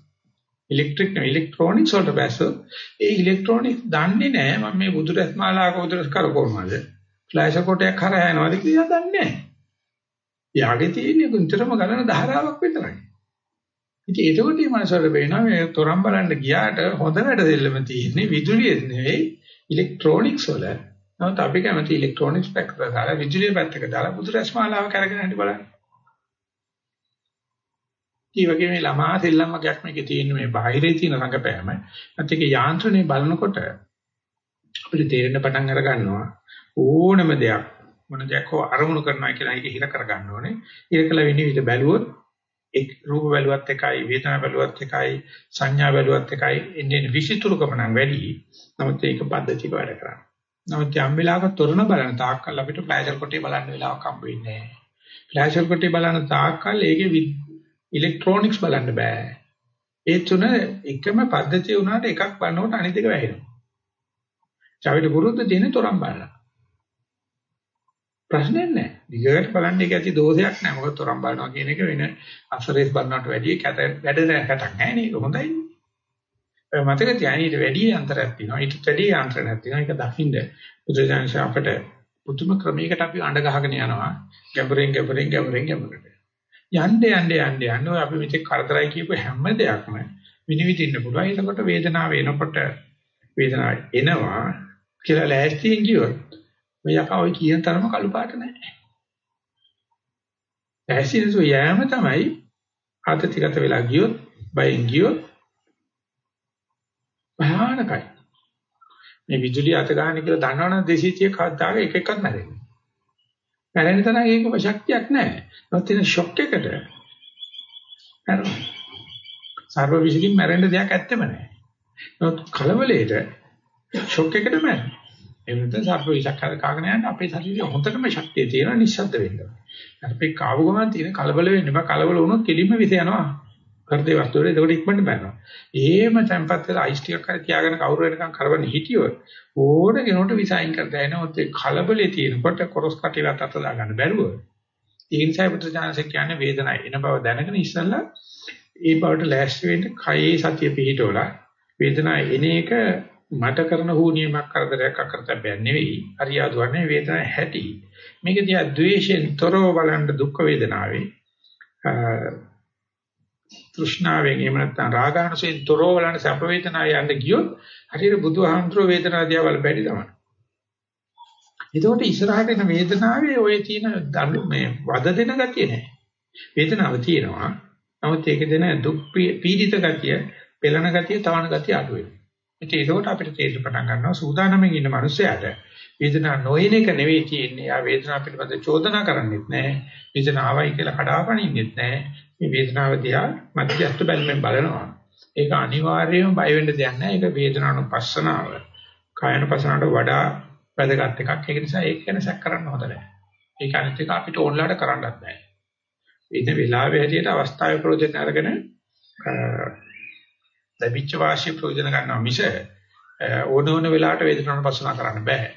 ඉලෙක්ට්‍රික් නෙවෙයි ඉලෙක්ට්‍රොනික්ස් වලට බැස්සොත් ඒ ඉලෙක්ට්‍රොනික්ස් දන්නේ නැහැ මම මේ බුදුරස් මාලාවක බුදුරස් කරකවනවාද ෆ්ලෑෂර් කොටයක් හරහා යනවාද කියලා දන්නේ නැහැ. යාගේ තියෙන්නේ කුන්තරම ගලන ධාරාවක් විතරයි. ඉතින් ඒකෝට මේ මනසට වෙනවා මේ තොරන් බලන්න ගියාට හොඳ වැඩ දෙල්ලම තියෙන්නේ විදුලිය නෙවෙයි ඉලෙක්ට්‍රොනික්ස් වල. නමුත් අපි කැමති ඉලෙක්ට්‍රොනික්ස් පැත්තට දාලා විදුලිය පැත්තක දාලා බුදුරස්මාලාව කරගෙන හිටි බලන්න. ඒ වගේ මේ ළමා සෙල්ලම් වගේක් මේකේ තියෙන මේ බාහිරේ තියෙන රංගපෑම. නැත්නම් ඒක යාන්ත්‍රණය බලනකොට අපිට තේරෙන්න පටන් අර ගන්නවා ඕනම දෙයක් මොන දෙයක් හෝ අරමුණු කරනවා කියලා ඒක හිර කරගන්න ඕනේ. හිර කළ විනිවිද බැලුවොත් එක් රූප බැලුවත් එකයි වේදනා බැලුවත් එකයි සංඥා බැලුවත් එකයි එන්නේ විසිතුරුකම නම් වැඩි. නමුත් ඒක පද්ධතික වැඩ කරන්නේ. නමුත් යම් වෙලාවක තොරණ බලන තාක්කල් අපිට ෆ්ලෑෂර් කොටේ බලන්න වෙලාවක් හම්බ වෙන්නේ නැහැ. ෆ්ලෑෂර් කොටේ බලන තාක්කල් ඒකේ ඉලෙක්ට්‍රොනික්ස් බලන්න බෑ. ඒ තුන එකම පද්ධතිය වුණාට එකක් බලනකොට අනිත් එක වැහෙනවා. චවිත පුරුද්ද තියෙන තොරන් බලලා. ප්‍රශ්නයක් නැහැ. දිගට බලන්න එක ඇති දෝෂයක් නැහැ. මොකද තරම් බලනවා කියන එක වෙන අසරේස් බලනවට වැඩිය කැත වැඩ නැකටක් නැහැ නේ. ඒක හොඳයි. ඒ මතක තියාගන්න ඊට වැඩි අන්තරයක් තියෙනවා. ඊට වැඩි අන්තරයක් තියෙනවා. ඒක දකින්න බුදුසසුන අපට පුදුම ක්‍රමයකට අපි අඬ ගහගෙන යනවා. ගැඹුරින් ගැඹුරින් ගැඹුරින් ගැඹුරට. යන්න යන්න යන්න යන්න ඔය අපි මෙතෙක් කරදරයි කියපු හැම දෙයක්ම විනිවිදින්න පුළුවන්. ඒකට වේදනාව එනකොට වේදනාව එනවා කියලා ලෑස්තියෙන් කියොත් ඔය යකා ඔය කියන තරම කළු පාට නැහැ. ඇසිනසු යෑම තමයි ආතතිගත වෙලා ගියොත් බයෙන් ගියොත් භයානකයි. මේ විදුලිය අත ගන්න කියලා දන්නවනම් 230 කවදාක එක එකක් නැරෙන්නේ. නැරෙන්න තරම් ඒක ශක්තියක් නැහැ. නමුත් ඉතින් ෂොක් එකට නැරෙනවා. සර්ව විශ්කින් මැරෙන්න දෙයක් ඇත්තෙම නැහැ. නමුත් කලබලයට ෂොක් එකට මැරෙනවා. ඒ වෙනත සර්ව විෂක් කාගෙන යන අපේ ශරීරය හොඳටම ශක්තිය තියෙන නිශ්ශබ්ද වෙන්න. අපි කාව ගමන් තියෙන කලබල වෙන්න බෑ කලබල වුණොත් කෙලින්ම විස යනවා. හෘදේ වස්තු වල ඒකට ඉක්මනට බෑනවා. එහෙම tempat වෙලා අයිස් ටිකක් හරි තියාගෙන කවුරු වෙනකන් කරවන්න හිටියොත් ඕන කෙනෙකුට විසයින් කරලා එනොත් ඒ කලබලේ තියෙනකොට කොරස් කටිලත් අත දාගන්න බැරුව. ඒ නිසා පුත්‍රජානසෙක් කියන්නේ වේදනায় එන බව දැනගෙන ඉස්සල්ලා ඒ බවට ලෑස්ති වෙන්න කයේ සතිය පිහිටවලා වේදනාව එන එක මට කරන හුනියමක් කරදරයක් අකරතැබ්බයක් නෙවෙයි. හරියාදුවන්නේ වේදනාව හැටි. මේක දිහා ද්වේෂයෙන් තොරව බලන දුක් වේදනාවේ තෘෂ්ණාවෙන් එහෙම නැත්නම් රාගානුසයෙන් තොරව බලන සැප වේදනාව යන්න ගියොත් හරියට බුදුහාමුදුරුවෝ වේදනාව දිහා බල බැරි තමයි. එතකොට ඉස්සරහට එන වේදනාවේ ඔය තියෙන දඬු මේ වද දෙන ගතිය නැහැ. වේදනාව තියෙනවා. නමුත් ඒක දෙන දුක් පීඩිත ගතිය, පෙළන ගතිය, තවන ගතිය අඩු වෙනවා. ඉතින් ඒකෝට අපිට තේරුම් පටන් ගන්නවා සූදානම්ෙන් ඉන්න මිනිස්සයාට වේදනාව නොයන එක නෙවෙයි තියෙන්නේ. ආ වේදනාව පිළිබඳ චෝදනා කරන්නේත් නැහැ. වේදනාවයි කියලා කඩාපනින්නෙත් නැහැ. මේ වේදනාව දිහා මධ්‍යස්ථ බැලමෙන් බලනවා. ඒක අනිවාර්යයෙන්ම බය වෙන්න දෙයක් නැහැ. ඒක වේදනානුපස්සනාව. කායනුපස්සනාවට වඩා වැදගත් එකක්. ඒක නිසා ඒක ගැන සැක කරන්න හොඳ නැහැ. ඒක අනිත් එක අපිට ඕන්ලාට කරන්නත් බෑ. ඉන්න වෙලාවේ හැටියට අවස්ථාවේ ප්‍රයෝජන අරගෙන ලැබිච්ච වාසිය ප්‍රයෝජන ගන්නවා මිස ඕන ඕන වෙලාවට වේදනාවට පස්සනා කරන්න බෑ.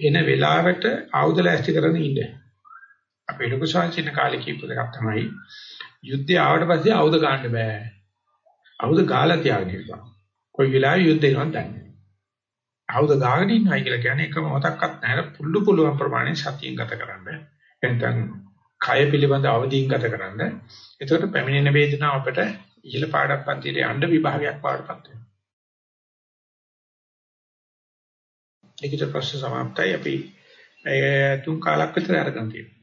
එන වෙලාවට ආයුධ ලෑස්ති කරගෙන ඉන්න. අපේ ලොකු සංචින කාලේ කීප දෙකක් තමයි යුද්ධය ආවට පස්සේ ආයුධ ගන්න බෑ. ආයුධ ගාලා තියාගෙන ඉන්නවා. කොයි වෙලාවෙ යුද්ධ වෙනවද දන්නේ ආයුධ ගාගෙන ඉන්නයි කියලා කියන්නේ එක මොහොතක්වත් නැහැ. පුල්ලු පුළුවන් ප්‍රමාණය සතියෙන් ගත කරන්න. එතෙන් කය පිළිබඳ අවදීන් ගත කරන්න. එතකොට පැමිණෙන වේදනාව අපට ඉහළ පාඩම් පන්තියේ අණ්ඩ විභාගයක් පාඩපත් වෙනවා. ලිඛිත ප්‍රශ්න සමාප්තයි අපි තුන් කාලක් විතර අරගෙන තියෙනවා.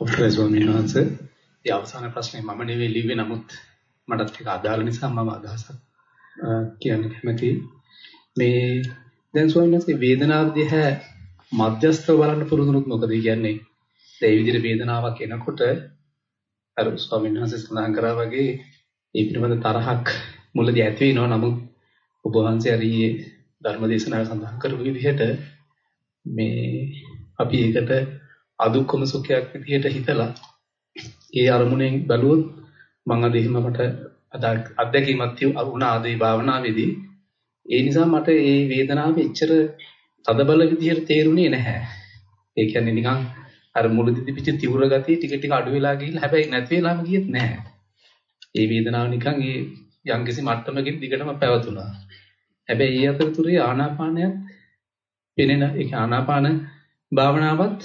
ඔෆ්ටර් ස්වාමීන් වහන්සේ ඒ අවසාන ප්‍රශ්නේ මම නෙවෙයි ලිව්වේ නමුත් මටත් ඒක අදාළ නිසා මම අදහසක් කියන්න කැමතියි. මේ දැන් ස්වාමීන් වහන්සේ වේදනාව දිහා මධ්‍යස්ථව බලන්න පුරුදුනොත් මොකද කියන්නේ? ඒ විදිහට වේදනාවක් එනකොට අර ස්වාමීන් වහන්සේ සඳහන් කරා වගේ ඒ පිළිබඳ තරහක් මුලදී ඇති වෙනවා නමුත් ඔබ වහන්සේ අර ඊයේ ධර්මදේශනාවේ සඳහන් කරපු විදිහට මේ අපි ඒකට අදුක්කම සුඛයක් විදිහට හිතලා ඒ අරමුණෙන් බැලුවොත් මම අද එහෙම මට අත්දැකීමක් වුණා ආදී භාවනාවේදී ඒ නිසා මට මේ වේදනාව එච්චර තදබල විදිහට තේරුනේ නැහැ. ඒ කියන්නේ නිකන් අර මුලදී තිබිච්ච තීව්‍ර ගතිය ටික ටික අඩු වෙලා ගිහිල්ලා හැබැයි නැති වෙලාම ගියෙත් නැහැ. ඒ වේදනාව නිකන් ඒ යම්කිසි මට්ටමකින් දිගටම පැවතුණා. හැබැයි ඒ අතරතුරේ ආනාපානයත් පෙනෙන ඒ ආනාපාන භාවනාවත්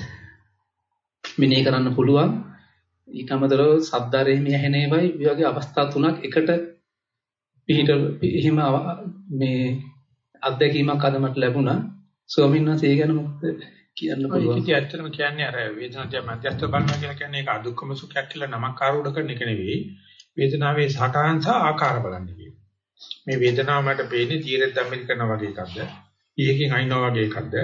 මෙනෙහි කරන්න පුළුවන්. ඊට අමතරව සද්දාරේ මේ ඇහෙන ඒවායි වගේ අවස්ථා තුනක් එකට පිහිට එහෙම මේ අත්දැකීමක් අද මට ලැබුණා. ස්වාමීන් වහන්සේ ඒ ගැන මොකද කියන්න පුළුවන්? ඒක ඇත්තටම කියන්නේ අර වේදනාවේ මධ්‍යස්ථ බලනවා කියලා කියන්නේ ඒක අදුක්කම සුඛයක් කියලා නමක් ආරූඪ කරන එක නෙවෙයි. වේදනාවේ සටහන් සහ ආකාර බලන්න කියන්නේ. මේ වේදනාව මට පේන්නේ තීරෙත් ධම්මිල් කරනා වගේ එකක්ද? ඊයකින් අයින්නවා වගේ එකක්ද?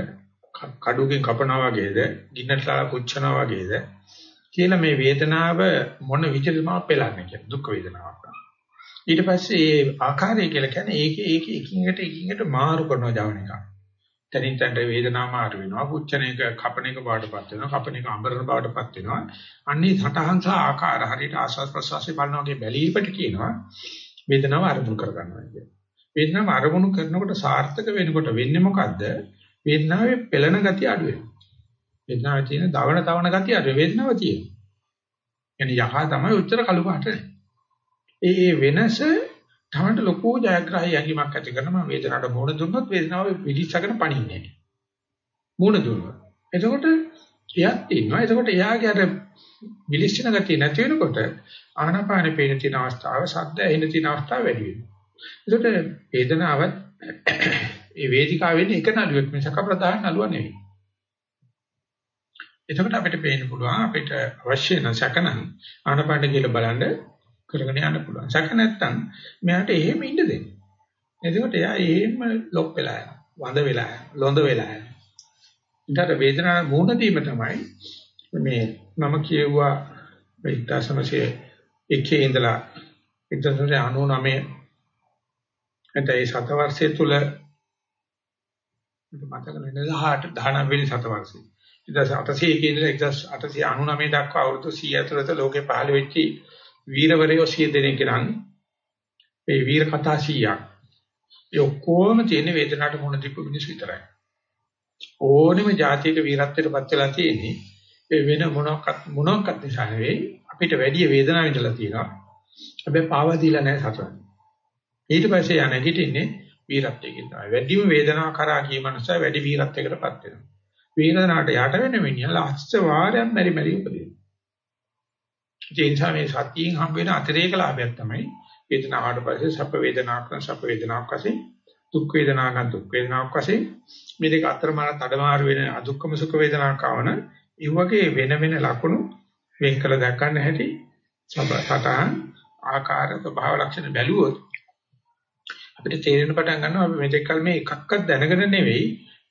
කඩුවකින් කපනවා වගේද? ගින්නටලා පුච්චනවා වගේද? කියලා මේ වේදනාව මොන විදිහටම පෙළන්නේ කියලා දුක් වේදනාවක්. ඊට පස්සේ ඒ ආකාරය කියලා කියන්නේ ඒක ඒක එකින් එකට එකින් එකට මාරු කරනවා ජවන එක. තනින් තනට වේදනාව මාරු වෙනවා. පුච්චන එක කපන එක බාටපත් වෙනවා. කපන එක අඹරන බාටපත් වෙනවා. අන්නේ සටහන් සහ ආකාර හරියට ආස්වාද ප්‍රසවාසයේ බලන වගේ බැලීමට කියනවා වේදනාව අරමුණු කරගන්නවා කියන්නේ. වේදනාව අරමුණු කරනකොට සාර්ථක වෙනකොට වෙන්නේ මොකද්ද? වේදනාවේ පෙළෙන ගතිය අඩු වෙනවා. වේදනාවේ තියෙන දවන තවන ගතිය අඩු වේදනාව තියෙනවා. يعني යහ තමයි උච්චර කළු පාට. ඒ ඒ වෙනස තමයි ලොකු ජයග්‍රහී යැගීමක් ඇති කරනවා වේදනාවට මුණ දුන්නොත් වේදනාව විදිස්සගෙන පණින්නේ නැහැ. මුණ දුන්නොත්. එතකොට එයාත් ඉන්නවා. එතකොට එයාගේ අර විලිස්සන ගතිය නැති වෙනකොට ආනාපානෙ පේන තියෙන අවස්ථාව, ශබ්ද ඇහෙන තියෙන අවස්ථාව වැඩි වෙනවා. එතකොට වේදනාවත් ඒ වේදිකාවෙන්නේ එක නළුවෙක් මිසක ප්‍රධාන නළුවා නෙවෙයි. එතකොට අපිට පේන්න පුළුවන් අපිට අවශ්‍ය නැ සැකනම් ආනපාන කියලා බලන්න කරගෙන යන්න පුළුවන්. සැක නැත්තම් මෙයාට එහෙම ඉන්න දෙන්න. එතකොට එයා එහෙම ලොක් වෙලා යනවා. වඳ වෙලා යනවා. ලොඳ වෙලා යනවා. ඊට වේදනාව මුහුණ දීම තමයි මේ මම කියුවා 1901 ඉඳලා 1999 එතේ සත වර්ෂය තුල මතක නැහැ 18 19 වෙනි සත වර්ෂය 1800 ඉඳලා 1899 දක්වා අවුරුදු 100 ඇතුළත ලෝකේ පහළ වෙච්ච වීරවරයෝ 100 දෙනෙක් නම් ඒ වීර කතා 100ක් ඒ ඔක්කොම තියෙන වේදනාවට මුහුණ දීපු මිනිස්සු විතරයි ඕනෙම જાතියක වීරත්වයට පත් වෙලා තියෙන්නේ ඒ වෙන මොනක්වත් මොනක්වත් නිසා නෙවෙයි අපිට වැඩි වේදනාවක් ඉඳලා තියෙනවා හැබැයි පාවා දීලා නැහැ සතුටක් ඊට පස්සේ යන හිටින්නේ වීරත්වයකින් තමයි. වැඩිම වේදනාව කරා කිය මනස වැඩි වීරත්වයකටපත් වෙනවා. වේදනාවට යට වෙන මිනිහා ලක්ෂ වාරයක් මෙරි මෙරි උපදිනවා. ඒ නිසා මේ සතියෙන් හම්බ වෙන අතිරේක ලාභයක් තමයි වේදනාවට පස්සේ සැප වේදනාවක් කරන සැප වේදනාවක් වශයෙන් දුක් වේදනාවක් කරන දුක් වේදනාවක් වශයෙන් මේ දෙක අතරමාර තඩමාරු වෙන අදුක්කම සුඛ වේදනාවක් ආවන ඒ වගේ වෙන වෙන ලක්ෂණ වෙන් කළ දක්වන්න හැටි සතහන් ආකාර ස්වභාව ලක්ෂණ බැලුවොත් අපිට තේරෙන පටන් ගන්නවා අපි මෙතෙක් කල මේ එකක්වත් දැනගෙන නෙවෙයි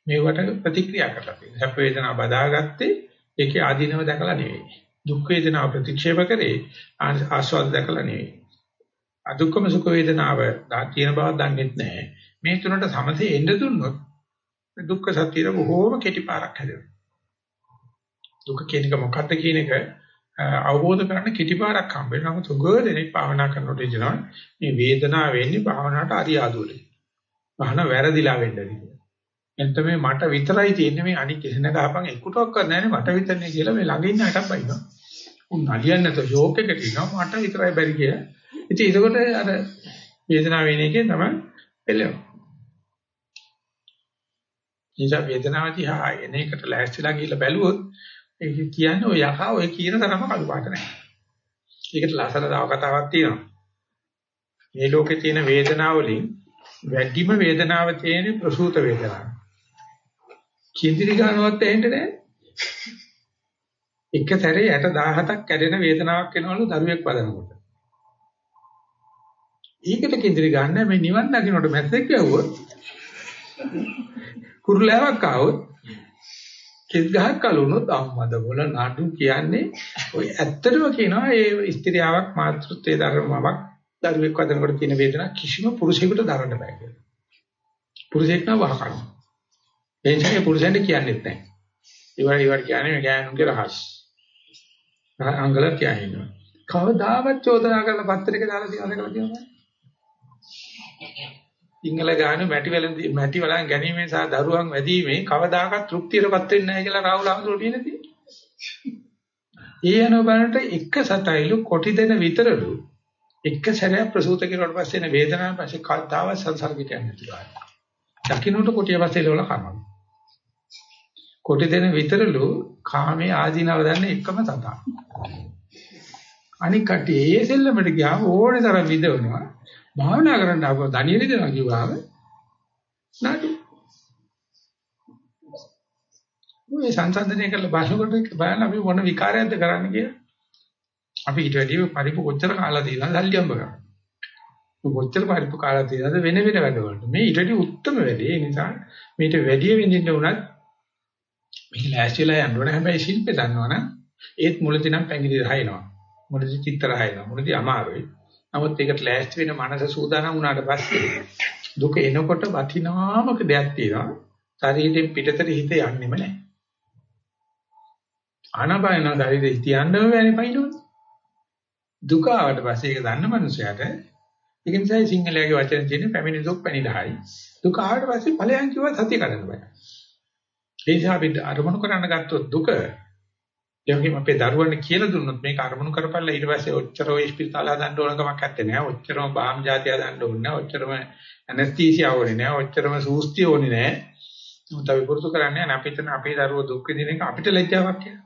මේවට ප්‍රතික්‍රියා කරලා තියෙන්නේ. සැප වේදනාව බදාගත්තේ ඒකේ ආධිනව දැකලා නෙවෙයි. දුක් වේදනාව ප්‍රතික්ෂේප කරේ ආස්වාද දැකලා නෙවෙයි. අදුක්කම සුඛ වේදනාව තියෙන බව දන්නේ නැහැ. මේ තුනට සමසේ එන්න දුන්නොත් දුක්ඛ සත්‍යය බොහෝම කෙටි පාරක් හැදෙනවා. දුක කියන එක මොකක්ද කියන එක අවබෝධ කරගන්න කිටිපාරක් හම්බ වෙනවා. නමුත් උගව දෙනෙක් භාවනා කරනකොට ඉතනවා මේ වේදනාව වෙන්නේ භාවනාවට අරියාදුවලේ. භාවන වැරදිලා වෙන්නදී. එතන මේ මට විතරයි තියෙන්නේ මේ අනික් කෙසෙන ගහපන් එක්කටවත් කරන්නේ නැහැ මට විතරනේ කියලා මේ ළඟ ඉන්න අටක් බයිනවා. උන් නලියන්නේ නැතෝ ෂෝක් එකකට ඉන්නවා මට විතරයි බැරි කියලා. ඉතින් ඒකකොට අර වේදනාව වෙන එකේ තමයි එළෙනවා. නිසා වේදනාව දිහා එන එකට ලෑස්තිලා ගිහිල්ලා බැලුවොත් ඒක කියන්නේ ඔය යකා ඔය කියන තරම කළු පාට නැහැ. ඒකට ලස්සන තව කතාවක් තියෙනවා. මේ ලෝකේ තියෙන වේදනාව වලින් වැඩිම වේදනාව තියෙන ප්‍රසූත වේදනාව. කිඳිරි ගන්නවත් ඇහෙන්නේ නැහැ. එක සැරේ 60000ක් කැඩෙන වේදනාවක් එනවලු දරුවෙක් බලනකොට. ඊකට කිඳිරි ගන්න මේ නිවන් දකින්නට මැස්සෙක් යවුවොත් කුරුලෑවක් ආවොත් කෙස් ගහක් කලුනොත් අම්මද බොල නඩු කියන්නේ ඔය ඇත්තටම කියනවා ඒ ස්ත්‍රියාවක් මාතෘත්වයේ ධර්මමක් දරුවෙක් වදනකොට තියෙන වේදනාව කිසිම පුරුෂයෙකුට දරන්න බෑ කියලා. පුරුෂයෙක් නම් වහකනවා. ඒ නිසා පුරුෂයන්ට කියන්නෙත් නැහැ. ඒවා ඒවා කියන්නේ ගෑනුන්ගේ රහස්. අංගල කියන්නේ. කවදාවත් චෝදනා කරලා පත්‍රයක දාලා තියනද කියලා කියනවා. සිංහල ගානු මැටි වලින් මැටි වලන් ගැනීමෙන් සහ දරුවන් වැඩිීමේ කවදාකවත් තෘප්තියටපත් වෙන්නේ නැහැ කියලා රාහුල අහමුදුර කියනදී. ඒ යන බලනට එක සතයිලු කොටි දෙන විතරලු එක සැරයක් ප්‍රසූත කෙරුවට පස්සේ එන වේදනාව පස්සේ කවදාව සංසර්ගිත යන්නේ නැහැ. දකින්නට කොටිය පස්සේ වල කරනවා. කොටි දෙන විතරලු කාමයේ ආධිනව දන්න එකම තතා. අනික කටේ ඒ සෙල්ලමට ගියාම ඕනේ තරම් විදවනවා. භාවනා කරන්න ආව ධනිය දෙනවා කිව්වම නඩු. මේ සංසන්දනය කරලා බලනකොට බලන්න අපි මොන විකාරයක්ද කරන්න කියලා. අපි ඊට වැඩිව පරිප්පු කොච්චර කාලා තියෙනවද සල්ලි හම්බ කරන්නේ. කොච්චර පරිප්පු කාලා තියෙනවද වෙන වෙන වැඩවලට. මේ ඊට වඩා උත්තරම වැඩේ. ඒ නිසා මේට වැඩි වෙනින්න උනත් මේක ලෑස්තිලා යන්න ඕනේ. හැබැයි ශිල්පේ දන්නවනම් ඒත් මුලදී නම් පැංගිරි රහයනවා. මුලදී චිත්ත රහයනවා. මුලදී අමාරුයි. නමුත් ඒකට ලෑස්ති වෙන මනස සූදානම් වුණාට පස්සේ දුක එනකොට වටිනාමක දෙයක් තියෙනවා. ශරීරයෙන් පිටතට හිත යන්නෙම නැහැ. ආනපාන ශරීරෙ හිත යන්නම බැරි පයින්නොත්. දුක ආවට පස්සේ ඒක දන්න මනුස්සයාට ඒක නිසා සිංහලයේ වචන තියෙන පැමිණි දුක් පැනිරහයි. දුක ආවට පස්සේ ඵලයන් කිව්වා සතිය කඩන්න බෑ. ඒ නිසා අපි අරමුණු කරන්න ගත්තොත් දුක යෝගිම අපේ දරුවන්ට කියලා දුන්නොත් මේක අරමුණු කරපළා ඊට පස්සේ ඔච්චර ඔය ස්පිරිතාල හදන්න ඕන කමක් නැත්තේ නෑ. ඔච්චරම බාම් જાතිය හදන්න ඕනේ නෑ. ඔච්චරම ඇනස්තීසියා ඕනේ නෑ. ඔච්චරම සූස්තිය ඕනේ නෑ. මොකද අපි පුරුදු කරන්නේ අපිට අපේ දරුවෝ දුක් විඳින එක අපිට ලැජ්ජාවක් කියලා.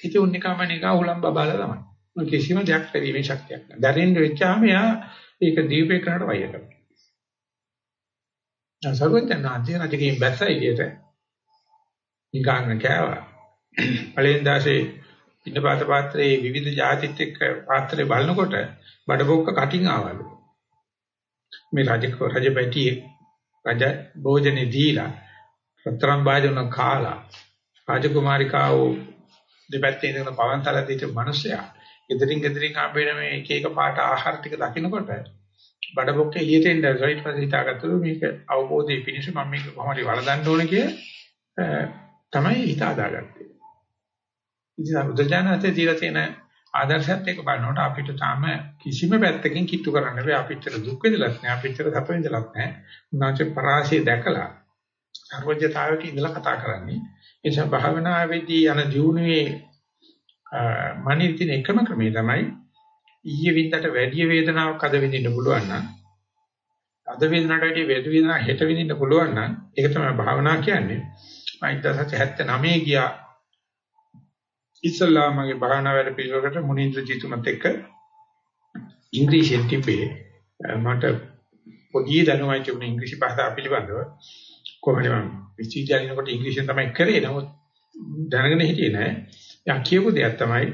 හිත උන්නිකම නිකා උලම් බබාලා තමයි. මොන කිසිම දෙයක් පරිමේ ශක්තියක් නැහැ. දැරින්න වෙච්චාම යා ඒක දීපේ කරාට වෛර කරනවා. දැන් සර්වඥාන්සේ රජකීම් බැස්ස එළියට නිකාංග කෑවා. පළවෙනි දාසේ පින්නපාත පාත්‍රයේ විවිධ ಜಾතිත් එක්ක පාත්‍රය බලනකොට බඩබොක්ක කටින් ආවලු. මේ රජ රජ පැටියේ රජ භෝජනේ දීලා රත්තරන් භාජන කාලා රාජකුමාරිකාව දෙපැත්තේ ඉඳගෙන පවන්තල දිට මිනිසයා ගෙදරින් ගෙදරින් ආපේන මේ එක එක පාට ආහාර ටික දකිනකොට බඩබොක්ක එළියට එන්න ඊට පස්සේ හිතාගත්තලු මේක අවබෝධයේ පිණිස මම මේක කොහොමද වළඳන්න ඕන කිය තමයි හිත හදාගත්තේ. ඉතින් බුදුජානකයේ දීලා තියෙන ආදර්ශයත් එක්ක බලනකොට අපිට තාම කිසිම පැත්තකින් කිට්ටු කරන්න බෑ අපිට දුක් වෙදලත් නෑ අපිට සැප වෙදලත් නෑ. උනාචේ පරාසය දැකලා සර්වජ්‍යතාවයට ඉඳලා කතා කරන්නේ. ඒ නිසා භාවනාවේදී යන ජීවුනේ මනින් එකම ක්‍රමය තමයි ඊයේ වින්දට වැඩි වේදනාවක් අද විඳින්න පුළුවන් නම් අද වේදනාවට වැඩි වේද වේදනාවක් හෙට විඳින්න පුළුවන් නම් ඒක තමයි භාවනා කියන්නේ. මම 1979 ගියා. ඉස්සල්ලා මගේ භාවනා වැඩ පිළිවෙලකට මුනින්ද්‍ර ජීතුමත් එක්ක ඉංග්‍රීසියෙන් තිබේ මට පොඩි දැනුමක් තිබුණා ඉංග්‍රීසි භාෂාව පිළිබඳව කොහොමද මම විශ්වවිද්‍යාලේනකොට ඉංග්‍රීසියෙන් තමයි කරේ. නමුත් දැනගෙන හිටියේ නෑ. යා කියපු දෙයක් තමයි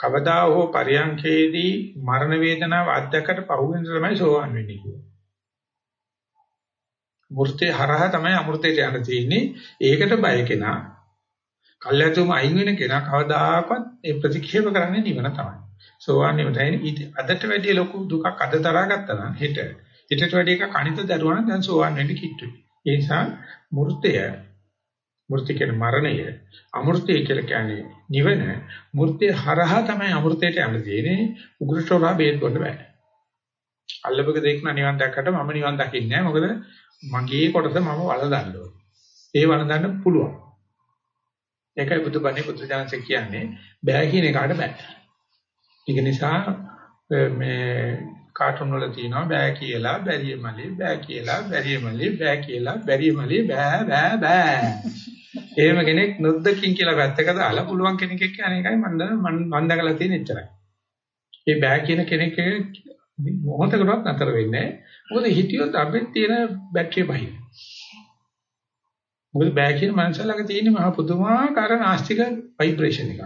කවදා හෝ පරියන්කේදී මරණ වේදනාව අධ්‍යක්කට පහුවෙන තමයි සෝවන් වෙන්නේ කියන්නේ. මූර්තේ හරහා තමයි අමෘතයට යන්න තියෙන්නේ. ඒකට බය කෙනා කල්යතුම අයින් වෙන කෙනා කවදාකවත් ඒ ප්‍රතික්ෂේප කරන්නේ නිවන තමයි. සෝවන් නෙමෙයි අදට වැඩිය ලොකු දුකක් අද තරහා ගත්තා නම් හෙට හෙටට වැඩිය එක කණිත දරුවා නම් දැන් සෝවන් වෙන්න කිට්ටුයි. ඒ නිසා මූර්තය මූර්ති කියන මරණය. අමෘතය කියලා කියන්නේ නිවන. මූර්තිය හරහා තමයි අමෘතයට යන්න තියෙන්නේ. උග්‍රටෝරා බේත් කොට බෑ. අල්ලපක දෙයක් නිවන් දැක්කට මම නිවන් දකින්නේ නැහැ. මොකද මගේ කොටස මම වළඳන්න ඕනේ. ඒ වළඳන්න පුළුවන්. ඒකයි බුදුබණේ පුත්‍රජානස කියන්නේ බෑ කියන එකට බෑ. ඒක නිසා මේ කාටුන් වල තියෙනවා බෑ කියලා බැරිය මලේ බෑ කියලා බැරිය මලේ බෑ කියලා බැරිය මලේ බෑ බෑ බෑ. එහෙම කෙනෙක් නොද්දකින් කියලා පැත්තක දාලා පුළුවන් කෙනෙක් එක්ක අනේකයි මම මම දැකලා තියෙන එච්චරයි. මේ බෑ කියන කෙනෙක් මොහොතකටවත් නතර වෙන්නේ නැහැ. මොකද හිතියොත් අපිට තියෙන බැටරිය බහින. මොකද බෑ කියන මනසලක තියෙන මහ පුදුමාකාර නාස්තික ভাইබ්‍රේෂන් එකක්.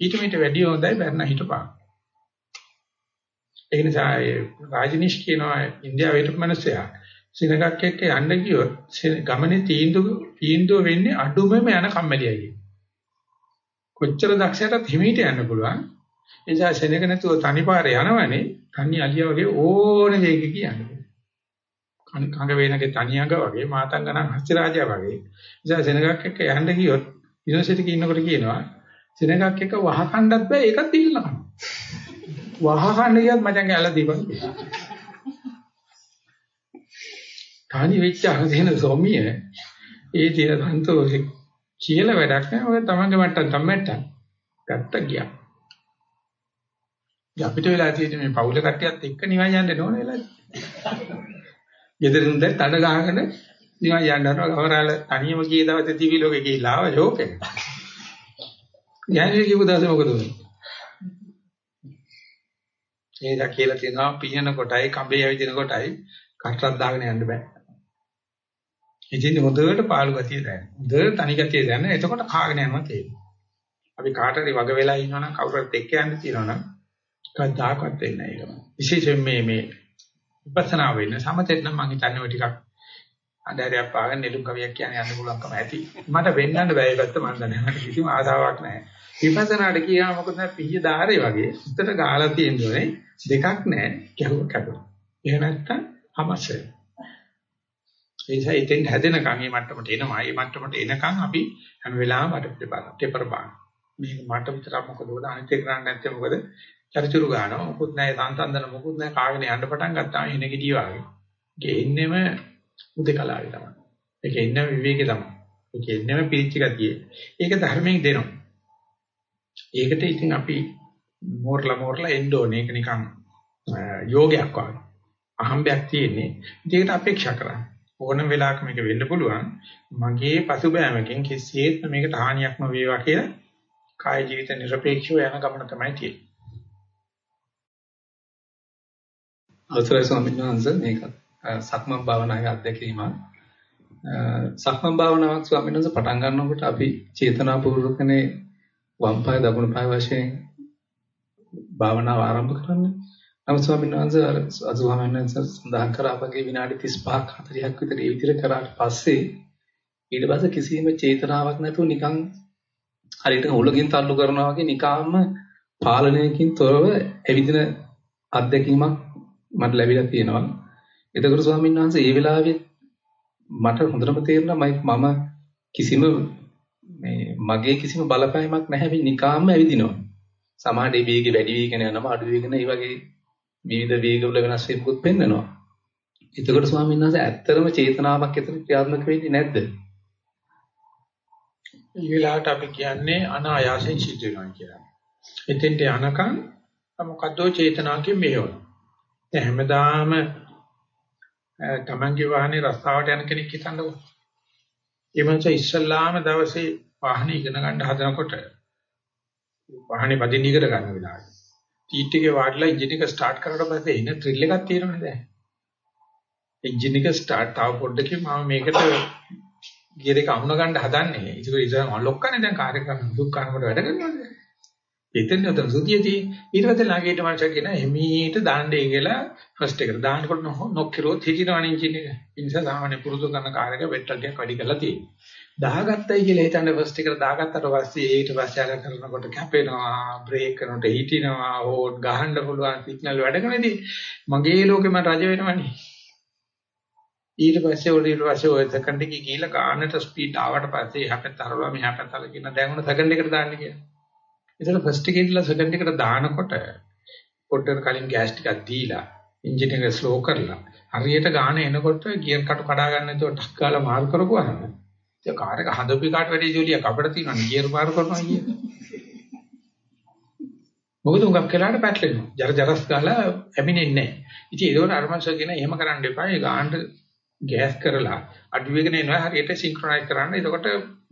ඊට මෙට වැඩි හොඳයි බැරණ හිටපන්. ඒ නිසා රාජනිෂ් කියනවා ඉන්දියාවේ හිටපු මිනිස්සයා සිනගක් එක්ක යන්න ගියොත් ගමනේ තීන්දුව තීන්දුව වෙන්නේ අඩුමම යන කම්මැලියයි කියන. කොච්චර දක්ෂයටත් හිමීට යන්න පුළුවන්. ඒ නිසා සෙනග නැතුව තනි පාරේ යනවනේ තනි අලියා වගේ ඕන වේගක කියන්නේ. කංග වේනගේ තනි අඟ වගේ මාතංගනම් හස්ති රාජයා වගේ. ඒ නිසා සෙනගක් එක්ක යන්න ගියොත් යුනිවර්සිටි එකේ ඉන්නකොට කියනවා සෙනගක් එක්ක වහකණ්ඩත් බෑ ඒකත් ඉල්ලනවා. වහකණ්ඩ ගියත් මචං ගැල දීපන් කියලා. තනි වෙච්ච අරගෙන සොමිය ඒ තියෙන සන්තෝෂෙ කියලා වැඩක් නැහැ. ඔය තමන්ගේ මට්ටම් තමැට්ටම් ගත්ත ගියා. අපිට වෙලා තියෙන්නේ මේ පවුල කට්ටියත් එක්ක නිවන් යන්න ඕන වෙලාවයි. ගෙදරින් දැන් තඩ ගහගෙන නිවන් යන්න යනවා. ගවරාල තනියම ගිය දවසේ දිවි ලෝකේ ගිහිල්ලා ආව ෂෝක් එක. යන්නේ කිව්ව දවසේ මොකද උනේ? ඒක කියලා තියෙනවා පියන කොටයි කඹේ ඇවිදින කොටයි කටරක් දාගෙන යන්න බෑ. ඉතින් හොඳට පාළු ගතිය දැනෙන. හොඳට තනි ගතිය දැනෙන. එතකොට කාගෙන යනවා තේරෙනවා. අපි කාටරි වග වෙලා ඉන්නවනම් කවුරුත් එක්ක යන්න තියෙනවනම් කවදාකවත් වෙන්නේ නැහැ ඒක. විශේෂයෙන් මේ මේ විපස්සනා වෙන්න සමතෙත් නම් මම හිතන්නේ ඔය ටිකක් අnder පාගෙන නෙළුම් කවියක් කියන්නේ යන්න පුළුවන්කම ඇති. මට වෙන්නන්න බෑ ඒකත් මම දන්නේ. මට කිසිම ආසාවක් නැහැ. විපස්සනාට කියනවා මොකද පිහිය ධාරේ වගේ උත්තර ගාලා තියෙන්නේ දෙකක් නැහැ. කැහුව කැපුවා. එහෙම නැත්තම් අවශ්‍යයි. ඒ නිසා ඉතින් හැදෙනකන් මේ මට්ටමට එනවා. මේ මට්ටමට එනකන් අපි හැම වෙලාවෙම වටපිට බලන්න. ටෙපර් බලන්න. මේක මට විතරක් මොකද උද අනිත් එක කරන්නේ නැත්නම් මොකද? චරිචුරු ගන්නවා. මොකුත් නැහැ සංසන්දන මොකුත් නැහැ කාගෙන යන්න පටන් ගත්තාම එන ගිඩිය වගේ. ඒක එන්නෙම උදේකලාවේ තමයි. ඒක එන්නෙම විවේකේ තමයි. ඒක එන්නෙම පිරිච්ච ගතියේ. ඒක ධර්මයෙන් දෙනවා. ඒකට ඉතින් අපි මෝරලා මෝරලා එන්න ඕනේ. ඒක නිකන් යෝගයක් වගේ. අහම්බයක් තියෙන්නේ. ඒකට අපේක්ෂා කරන්නේ. ඕනම වෙලාවක මේක වෙන්න පුළුවන්. මගේ පසුබෑමකින් කිසිසේත් මේකට හානියක් නොවේවා කියලා කාය ජීවිත නිර්පේක්ෂව යන ගමන තමයි තියෙන්නේ. අවසරයි ස්වාමීන් වහන්සේ මේක සක්මන් භාවනාවේ අත්දැකීම සක්මන් භාවනාවක් ස්වාමීන් වහන්සේ පටන් ගන්නකොට අපි චේතනාපූර්වකනේ වම් පාය දකුණු පාය වශයෙන් භාවනාව ආරම්භ කරන්නේ. නමුත් ස්වාමීන් වහන්සේ අර අසුභාමයන් වහන්සේ සඳහන් කරා වගේ විනාඩි 35ක් 40ක් විතර ඒ විදිහට කරාට පස්සේ ඊට පස්සේ කිසිම චේතනාවක් නැතුව නිකන් හරියට උලකින් තල්ලු කරනවා වගේ නිකාම්ම පාලනයකින් තොරව ඇවිදින අත්දැකීමක් මට ලැබිලා තියෙනවා. එතකොට ස්වාමීන් වහන්සේ ඒ වෙලාවේ මට හොඳටම තේරුණා මම කිසිම මේ මගේ කිසිම බලපෑමක් නැහැ නිකාම්ම ඇවිදිනවා. සමහර වේගය වැඩි වේගන යනවා අඩු වේගන ඒ වගේ විවිධ වේගවල වෙනස් වීමකුත් පෙන්වනවා. එතකොට ස්වාමීන් වහන්සේ ඇත්තටම චේතනාවක් එතන ක්‍රියාත්මක වෙන්නේ නැද්ද? මේ වෙලාවට අපි කියන්නේ අනායාසයෙන් සිද්ධ වෙනවා කියලා. එතෙන්ට යනකම් මොකද්දෝ චේතනාවකින් මෙහෙවනවා. දැන් හැමදාම තමන්ගේ වාහනේ රස්තාවට යන කෙනෙක් හිතන්නකෝ. ඒ මනස ඉස්සල්ලාම දවසේ වාහනේ ඉගෙන ගන්න හදනකොට වාහනේ පදින්න ඉගෙන ගන්න වෙලාවට. ටීට් එකේ වාඩිලා එන්ජින් එක ස්ටාර්ට් කරලා පස්සේ එන ත්‍රිල් එකක් තියෙනවනේ දැන්. එන්ජින් එක ස්ටාර්ට් ආව පොඩ්ඩකින් මම මේකට ගියර එක අහුන ගන්න හදන්නේ. ඒක ඉතින් අලොක්කනේ දැන් කාර්ය කරන දුක් කරනකොට වැඩ කරනවානේ. එතෙන් උතන සුතියදී ඊට පස්සේ ළඟේට මනස කියන එමීට දාන්නේ කියලා ෆස්ට් එකට දානකොට නොක්කිරොත් හිටිනවනේ ඉන්ජින් එක. ඒ නිසා සාමාන්‍ය පුරුදු කරන කාර්යක පෙට්‍රල් ටිකක් වැඩි කරලා තියෙනවා. දාගත්තයි කියලා හිතන්නේ ෆස්ට් එකට දාගත්තට පස්සේ ඊට පස්සේ අර කරනකොට කැපෙනවා, බ්‍රේක් කරනකොට හිටිනවා, හෝඩ් ගහන්න පුළුවන් සිග්නල් වැඩ කරනදී මගේ ලෝකෙම රජ වෙනවනේ. ඊට පස්සේ ඔය ඊට පස්සේ ඔය සෙකන්ඩ් එකේ ගිහිල්ලා ගානට ස්පීඩ් ආවට පස්සේ එහා පැත්ත හරවලා මෙහා පැත්ත හරවලා කියන දැන් උන සෙකන්ඩ් එකට දාන්න කියලා. ඒතර ෆස්ට් එකේ ඉඳලා සෙකන්ඩ් එකට දානකොට පොඩ්ඩක් කලින් ගෑස් ටිකක් දීලා එන්ජින් එක ස්ලෝ කරලා හරියට ගාන එනකොට ගියර් කටු කඩා ගන්න නැතුව ටක් ගාලා මාරු කරපුවාම ඒ කාර් එක හදපු කාට වැඩි ජොලියක් අපිට තියෙනවා ගියර් මාරු කරනවා කියන්නේ. මොකද උඟක් කළාට පැටලෙනවා. ජර ජරස් ගාලා ඇමිනෙන්නේ නැහැ. ඉතින් ඒකෝර අරමංශ කියන එහෙම කරන්න එපා. ඒ ගානට ගෑස් කරලා අඩු වෙගෙන එනවා හරියට සින්ක්‍රොනයිස් කරන්න. එතකොට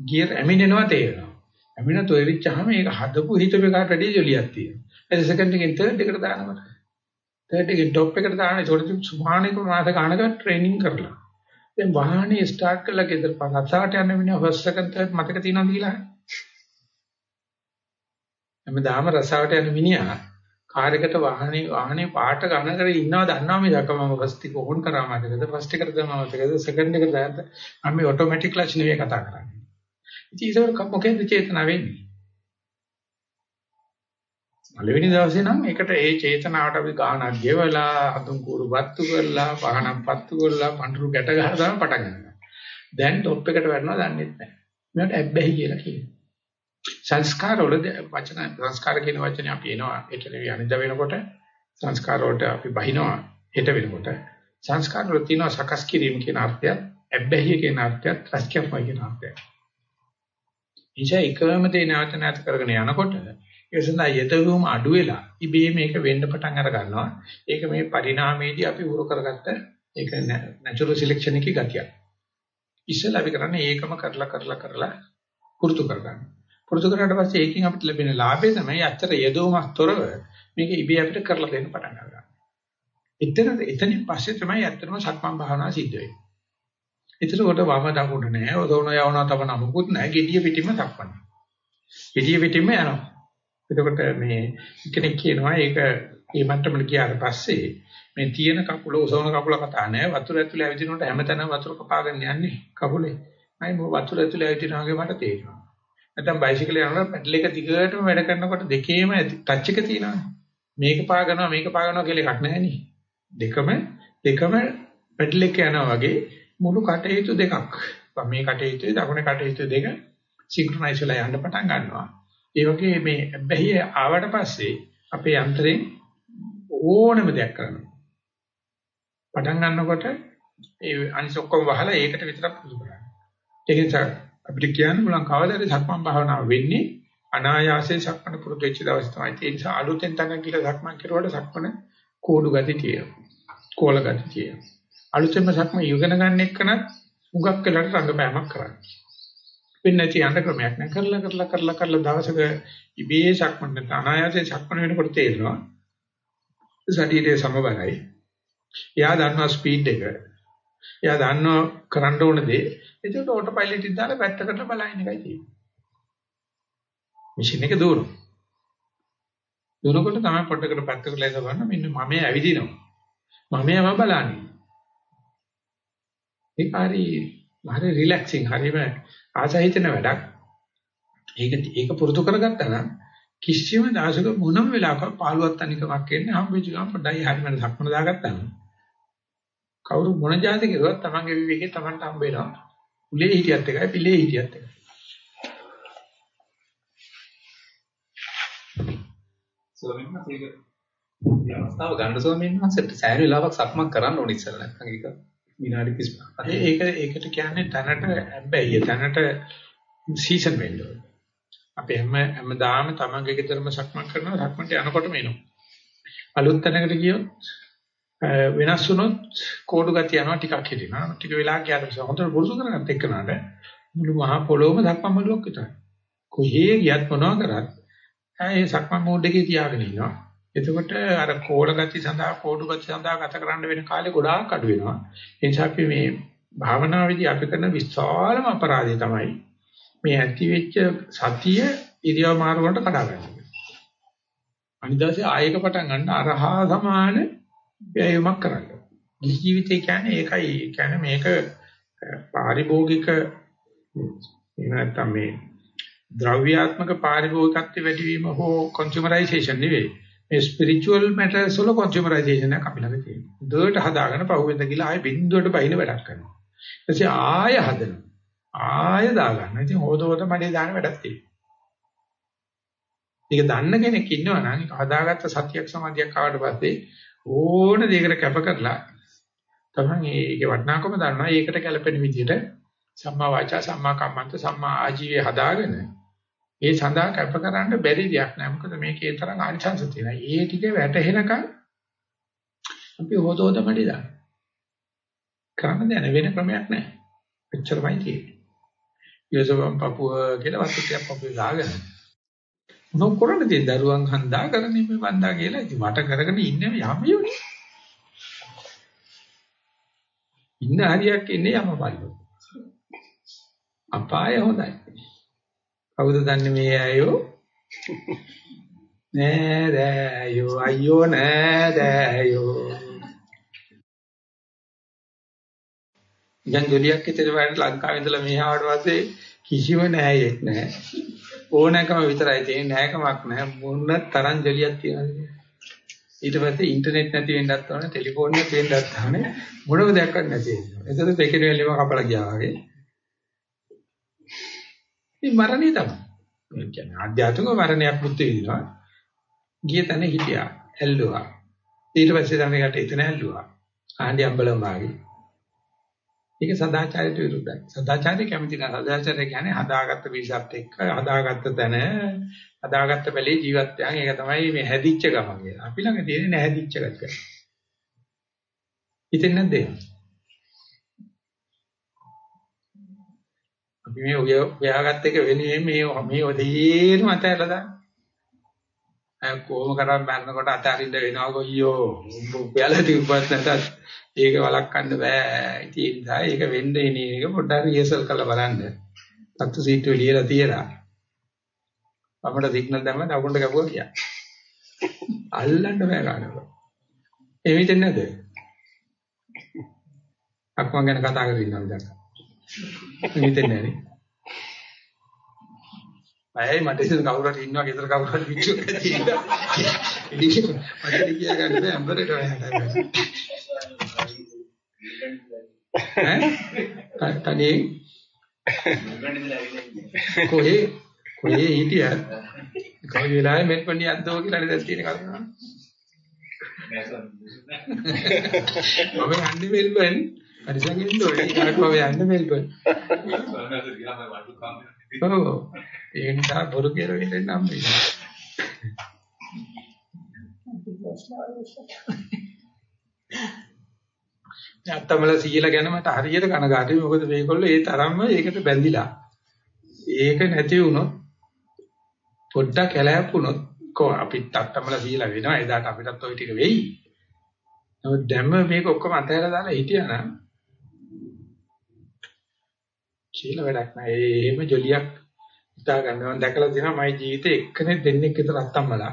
ගියර් ඇමිනෙනවා තේරෙනවා. ඇමින තොයරිච්චාම ඒක හදපු හිතපු එකට වැඩි ජොලියක් තියෙනවා. ඒ සෙකන්ඩ් එකෙන් තර්ඩ් එකට දානකොට. තර්ඩ් එකෙන් টොප් එකට දාන ඒකට සුභානික මාස ගානක ට්‍රේනින් කරලා. දැන් වාහනේ ස්ටාර්ට් කරලා ගෙදර පස්සට යන මිනිහ ෆස්ට් සෙකන්ඩ් තර්ඩ් මතක තියෙනවද කියලා? හැමදාම රසාවට යන මිනිහා කාර් එකට වාහනේ වාහනේ පාට ගන්න කර ඉන්නවා දන්නවා මේ දකමම ෆස්ට් එක ඕන් කරා මතකද ෆස්ට් එකට තමයි මතකද සෙකන්ඩ් එකට දාන්න මම මේ ඔටෝමැටික් ක්ලච් නෙවෙයි කතා කරන්නේ. ඉතින් ඒක මොකෙන්ද චේතනාව වෙන්නේ? පළවෙනි දවසේ නම් ඒකට ඒ චේතනාවට අපි ගානක් ගෙවලා අතුම් කూరు වත්තු කරලා පහනක් පත්තු කරලා පඳුරු ගැට ගහලා තමයි පටන් ගන්නවා. දැන් টොප් එකට වැටෙනවා දන්නේ නැහැ. මේකට ඇබ්බැහි කියලා කියනවා. සංස්කාර වල වචන සංස්කාර කියන වචනේ අපි එනවා ඒක නෙවෙයි අනිද්ද වෙනකොට සංස්කාර වලට අපි බහිනවා හෙට වෙනකොට සංස්කාර වල තියෙනවා සකස් කිරීම කියන අර්ථයත් ඇබ්බැහිය කියන අර්ථයත් රැස්කම්පයි කියන අර්ථයත් නිසා එකම දේ නැවත නැවත කරගෙන යනකොට ඒ සඳහා යෙදවීම අඩු වෙලා ඉබේ මේක වෙන්න පටන් අර ගන්නවා. ඒක මේ පරිණාමයේදී අපි උරු කරගත්ත ඒක නැචරල් සිලෙක්ෂන් එකේ ගතියක්. ඉස්සෙල්ලා අපි කරන්නේ ඒකම කරලා කරලා කරලා පුරුදු කරගන්න. පුරුදු කරාට පස්සේ ඒකෙන් අපිට ලැබෙන ලාභය තමයි අතර යෙදවීමක් තොරව මේක ඉබේ අපිට කරලා දෙන්න පටන් ගන්නවා. එතන එතනින් පස්සේ තමයි ඇත්තටම සක්මන් භාවනාව සිද්ධ වෙන්නේ. එතකොට වම දකුණ නෑ. ඔතන යවනවා තවන මොකුත් නෑ. gediya පිටින්ම සක්මන්. gediya පිටින්ම යනවා. එතකොට මේ කෙනෙක් කියනවා ඒක මේ මට්ටමට ගියාට පස්සේ මේ තියෙන කකුල ඔසවන කකුල කතා නෑ. වතුර ඇතුලේ ඇවිදිනකොට හැමතැනම වතුර කපාගෙන යන්නේ කකුලේ. මම වතුර ඇතුලේ ඇවිදිනා වගේ මට තේරෙනවා. නැත්නම් බයිසිකලේ යනකොට පැඩල් එක දිගටම වැඩ කරනකොට දෙකේම ටච් එක තියෙනවා. මේක පාගනවා මේක පාගනවා කියලා එකක් නැහැ නේ. දෙකම දෙකම පැඩල් එක යනවා වගේ මුළු කටයුතු දෙකක්. මේ කටයුතු දකුණේ කටයුතු දෙක සින්ක්‍රොනයිස් වෙලා යන්න පටන් ගන්නවා. ඒ වගේ මේ බැහැිය ආවට පස්සේ අපේ යන්ත්‍රයෙන් ඕනම දෙයක් කරනවා. පටන් ගන්නකොට ඒ අනිත් ඔක්කොම වහලා ඒකට විතරක් පුරුදු කරන්න. ඒක නිසා අපිට කියන්න බුලන් කවදාද සක්මන් භාවනාව වෙන්නේ අනායාසයෙන් සක්මන පුරුදු වෙච්ච දවස් තමයි. ඒ නිසා අලුතෙන් තනක් කියලා සක්මන් කරුවාට සක්මන කෝඩු ගති තියෙනවා. කෝල ගති තියෙනවා. අලුතෙන්ම සක්ම ඉගෙන ගන්න එක්කනත් මුගක් වෙලාට රංගපෑමක් කරන්නේ. වෙන්නේ නැති යන්න ක්‍රමයක් නෑ කරලා කරලා කරලා කරලා දවසක ඉබේ සක්මන් නැත්නම් අනායාසයෙන් සක්මන වෙනකොට තේරෙනවා. ශරීරයේ සමබරයි. එයා දන්නවා ස්පීඩ් එක. එයා දන්නව කරන්න ඕන දේ. ඒකට ඔටෝ පයිලට් එක දාලා පැත්තකට බලන්න එකයි තියෙන්නේ. මැෂින් එක දුවනවා. දුවනකොට තමයි පොඩ්ඩකට පැත්තකට ලයිස ගන්න මෙන්න මම ඇවිදිනවා. මම යම බලන්නේ. ඒක හරි හරි රිලැක්සින් හරිම ආසහිතන වැඩක්. ඒක ඒක පුරුදු කරගත්තා නම් කිසිම දාසක මොනම වෙලාවක පාළුවක් තනිකමක් එන්නේ හම්බෙච්ච ගමන් පොඩ්ඩයි හරි මම සක්මන දාගත්තා නම් කවුරු මොන જાති කරුවත් තමන්ගේ විවේකේ තමන්ට හම්බ වෙනවා. උලේ හිටියත් එකයි පිළේ හිටියත් එකයි. ස්වාමීන් වහන්සේ ඒක අවස්ථාව ගන්න ස්වාමීන් වහන්සේට සෑහෙන වෙලාවක් සක්මන් කරන්න ඕනේ ඉස්සෙල්ලා නැත්නම් ඒක විනාඩි 35ක්. ඒක ඒකට කියන්නේ තැනට හැබැයි තැනට සීසන් වෙන්න ඕනේ. අපි හැම හැමදාම තමන්ගේ ගෙදරම සක්මන් කරනවා සක්මන්ට යනකොටම එනවා. අලුත් තැනකට ගියොත් වෙනස් වුණොත් කෝඩු ගතිය යනවා ටිකක් හිටිනවා. ටික වෙලා ගියාට පස්සේ හොඳට පුරුදු කරගත්ත එක්කනට මුළු මහා පොළොවම සක්මන් මළුවක් විතරයි. කොහේ ගියත් මොනවා කරත් ඒ සක්මන් මෝඩ් එකේ තියාගෙන ඉන්නවා. එතකොට අර කෝල ගති සඳහා කෝඩු ගති සඳහා ගත කරන්න වෙන කාලේ ගොඩාක් අඩු වෙනවා. ඒ නිසා අපි මේ භාවනාවේදී අපි කරන විශාලම අපරාධය තමයි මේ ඇති වෙච්ච සතිය ඉරියව් මාරු වලට කඩා ගන්න. අනිදාසේ ආයක පටන් ගන්න අරහා සමාන ව්‍යායාමයක් කරන්න. ජීවිතය කියන්නේ ඒකයි. කියන්නේ මේක පාරිභෝගික එහෙම නැත්නම් මේ ද්‍රව්‍යාත්මක පාරිභෝගිකත්වයේ වැඩිවීම හෝ කන්සියුමරයිසේෂන් නෙවෙයි. මේ ස්පිරිචුවල් මැටර්ස් වල කන්සියුමරයිසේෂන් එක අපි ළඟ තියෙනවා. දෙයට හදාගෙන පහුවෙන්ද කියලා ආයෙ බින්දුවට බහින වැඩක් කරනවා. ඊටසේ ආයෙ හදනවා. ආයෙ දාගන්න. ඉතින් හොද හොද මඩේ දාන වැඩක් තියෙනවා. ඒක දන්න කෙනෙක් ඉන්නවා නම් ඒක හදාගත්ත සතියක් සමාධියක් ආවට පස්සේ ඕන දෙයකට කැප කරලා තමයි ඒකේ වටිනාකම දන්නවා. ඒකට ගැලපෙන විදිහට සම්මා වාචා සම්මා කම්මන්ත සම්මා ආජීවය හදාගෙන ඒ සඳහා කැප කරන්න බැරි දෙයක් නෑ. මොකද මේකේ තරම් ආනිසංස තියෙනවා. ඒ ටික වැටහෙනකන් අපි හොතෝද මඩි දාන්න. කරන්න දැන වෙන ක්‍රමයක් නෑ. එච්චරමයි තියෙන්නේ. යෝසවම් පපුව කියලා වස්තුතියක් පපුවේ දාගෙන මොන කරන්නේ දැන් දරුවන් හන්දා කරන්නේ මේ වන්දා කියලා ඉතින් මට කරගෙන ඉන්නේ යමියෝනේ. ඉන්න හරියක් ඉන්නේ යමපල්ලෝ. අපාය හොඳයි. කවුද දන්නේ මේ අයෝ? නෑ දෑයෝ අයියෝ නෑ දෑයෝ. දැන් ජොලියක් හිතේ වැඩ ලංකාවේ ඉඳලා මෙහාට පස්සේ කිසිම නෑයෙක් නෑ. ඕනෑකම විතරයි තියෙන්නේ නෑකමක් නෑ මොන තරම් ජොලියක් තියනද ඊට පස්සේ ඉන්ටර්නෙට් නැති වෙන්නත් ඕනේ ටෙලිෆෝන් එක දෙන්නත් ඕනේ මොනම දෙයක් නැති වෙනවා එතකොට දෙකේ වෙලෙම කපලා ගියා වගේ මේ මරණය තමයි මේ කියන්නේ ආධ්‍යාත්මික මරණයක් බුද්ධ විදිනවා ගිය තැන හිටියා ඇල්ලුවා ඊට පස්සේ තමයි යට එතන ඇල්ලුවා ආණ්ඩි අම්බලම් වාගේ ඒක සදාචාරයට විරුද්ධයි. සදාචාරය කැමති නැහැ. සදාචාරය කියන්නේ හදාගත්ත පිරිසත් එක්ක හදාගත්ත තැන හදාගත්ත බැලේ ජීවත් වෙන එක තමයි මේ හැදිච්ච ගම කියලා. අපි ළඟ තියෙන නැහැදිච්ච ගතිය. හිතෙන්නේ නැද්ද අපි මේ ඔයාගත්ත එක වෙනුවෙන් මේ මේ ඔදීන මතයලා දාන්න. අය කොහොම කරන් මරනකොට අතාරින්න වෙනවා කොයියෝ. උඹ ඔයාලා තිබ්බත් නැතත් ඒක වළක්වන්න බෑ. ඉතින් ඒ නිසා ඒක වෙන්න ඉන්නේ එක පොඩ්ඩක් රිහර්සල් කරලා බලන්න. තත්තු සීට්ටුවේ ලියලා තියලා. අපිට සිග්නල් දැම්ම දකුණට ගපුවා කියා. අල්ලන්න බෑ කාටවත්. ඒ හිතෙන්නේ නැද? අක්මන් ගැන කතා කරගෙන ඉන්නවා දැන්. හිතෙන්නේ නැහැ අයයි මට ඉතින් කවුරු හරි ඉන්නවා ගෙදර කවුරු හරි පිටු තියෙනවා. ඉතින් මට කියා ගන්න බෑ අම්බරේට ඈ? තනියෙන් කොහේ කොහේ හිටියත්? කොයි වෙලාවෙ මෙල්බන් යද්දෝ කියලා නේද තියෙන කල්පනා මම යන්නේ මෙල්බන් පරිසංගෙන් ඉන්න ඕනේ ඊට මම යන්නේ මෙල්බන් ඔව් ඒ නිසා බොරු කියලා වෙන්නේ නම් වෙන්නේ අත්තමල සීලා ගැන මට හරියට කනගාටුයි. මොකද මේගොල්ලෝ ඒ තරම්ම ඒකට බැඳිලා. ඒක නැති වුණොත් පොඩ්ඩක් කැලෑප්පුණොත් කො අපිත් අත්තමල සීලා වෙනවා. එදාට අපිටත් ওই ටික වෙයි. නමුත් දැම්ම මේක ඔක්කොම අතහැරලා දාලා හිටියානම් කියලා වැඩක් නෑ. එහෙම ජොලියක් හිතා ගන්නවා. දැකලා තියෙනවා මගේ ජීවිතේ එක්කෙනෙක් දෙන්නෙක් විතර අත්තම්මලා.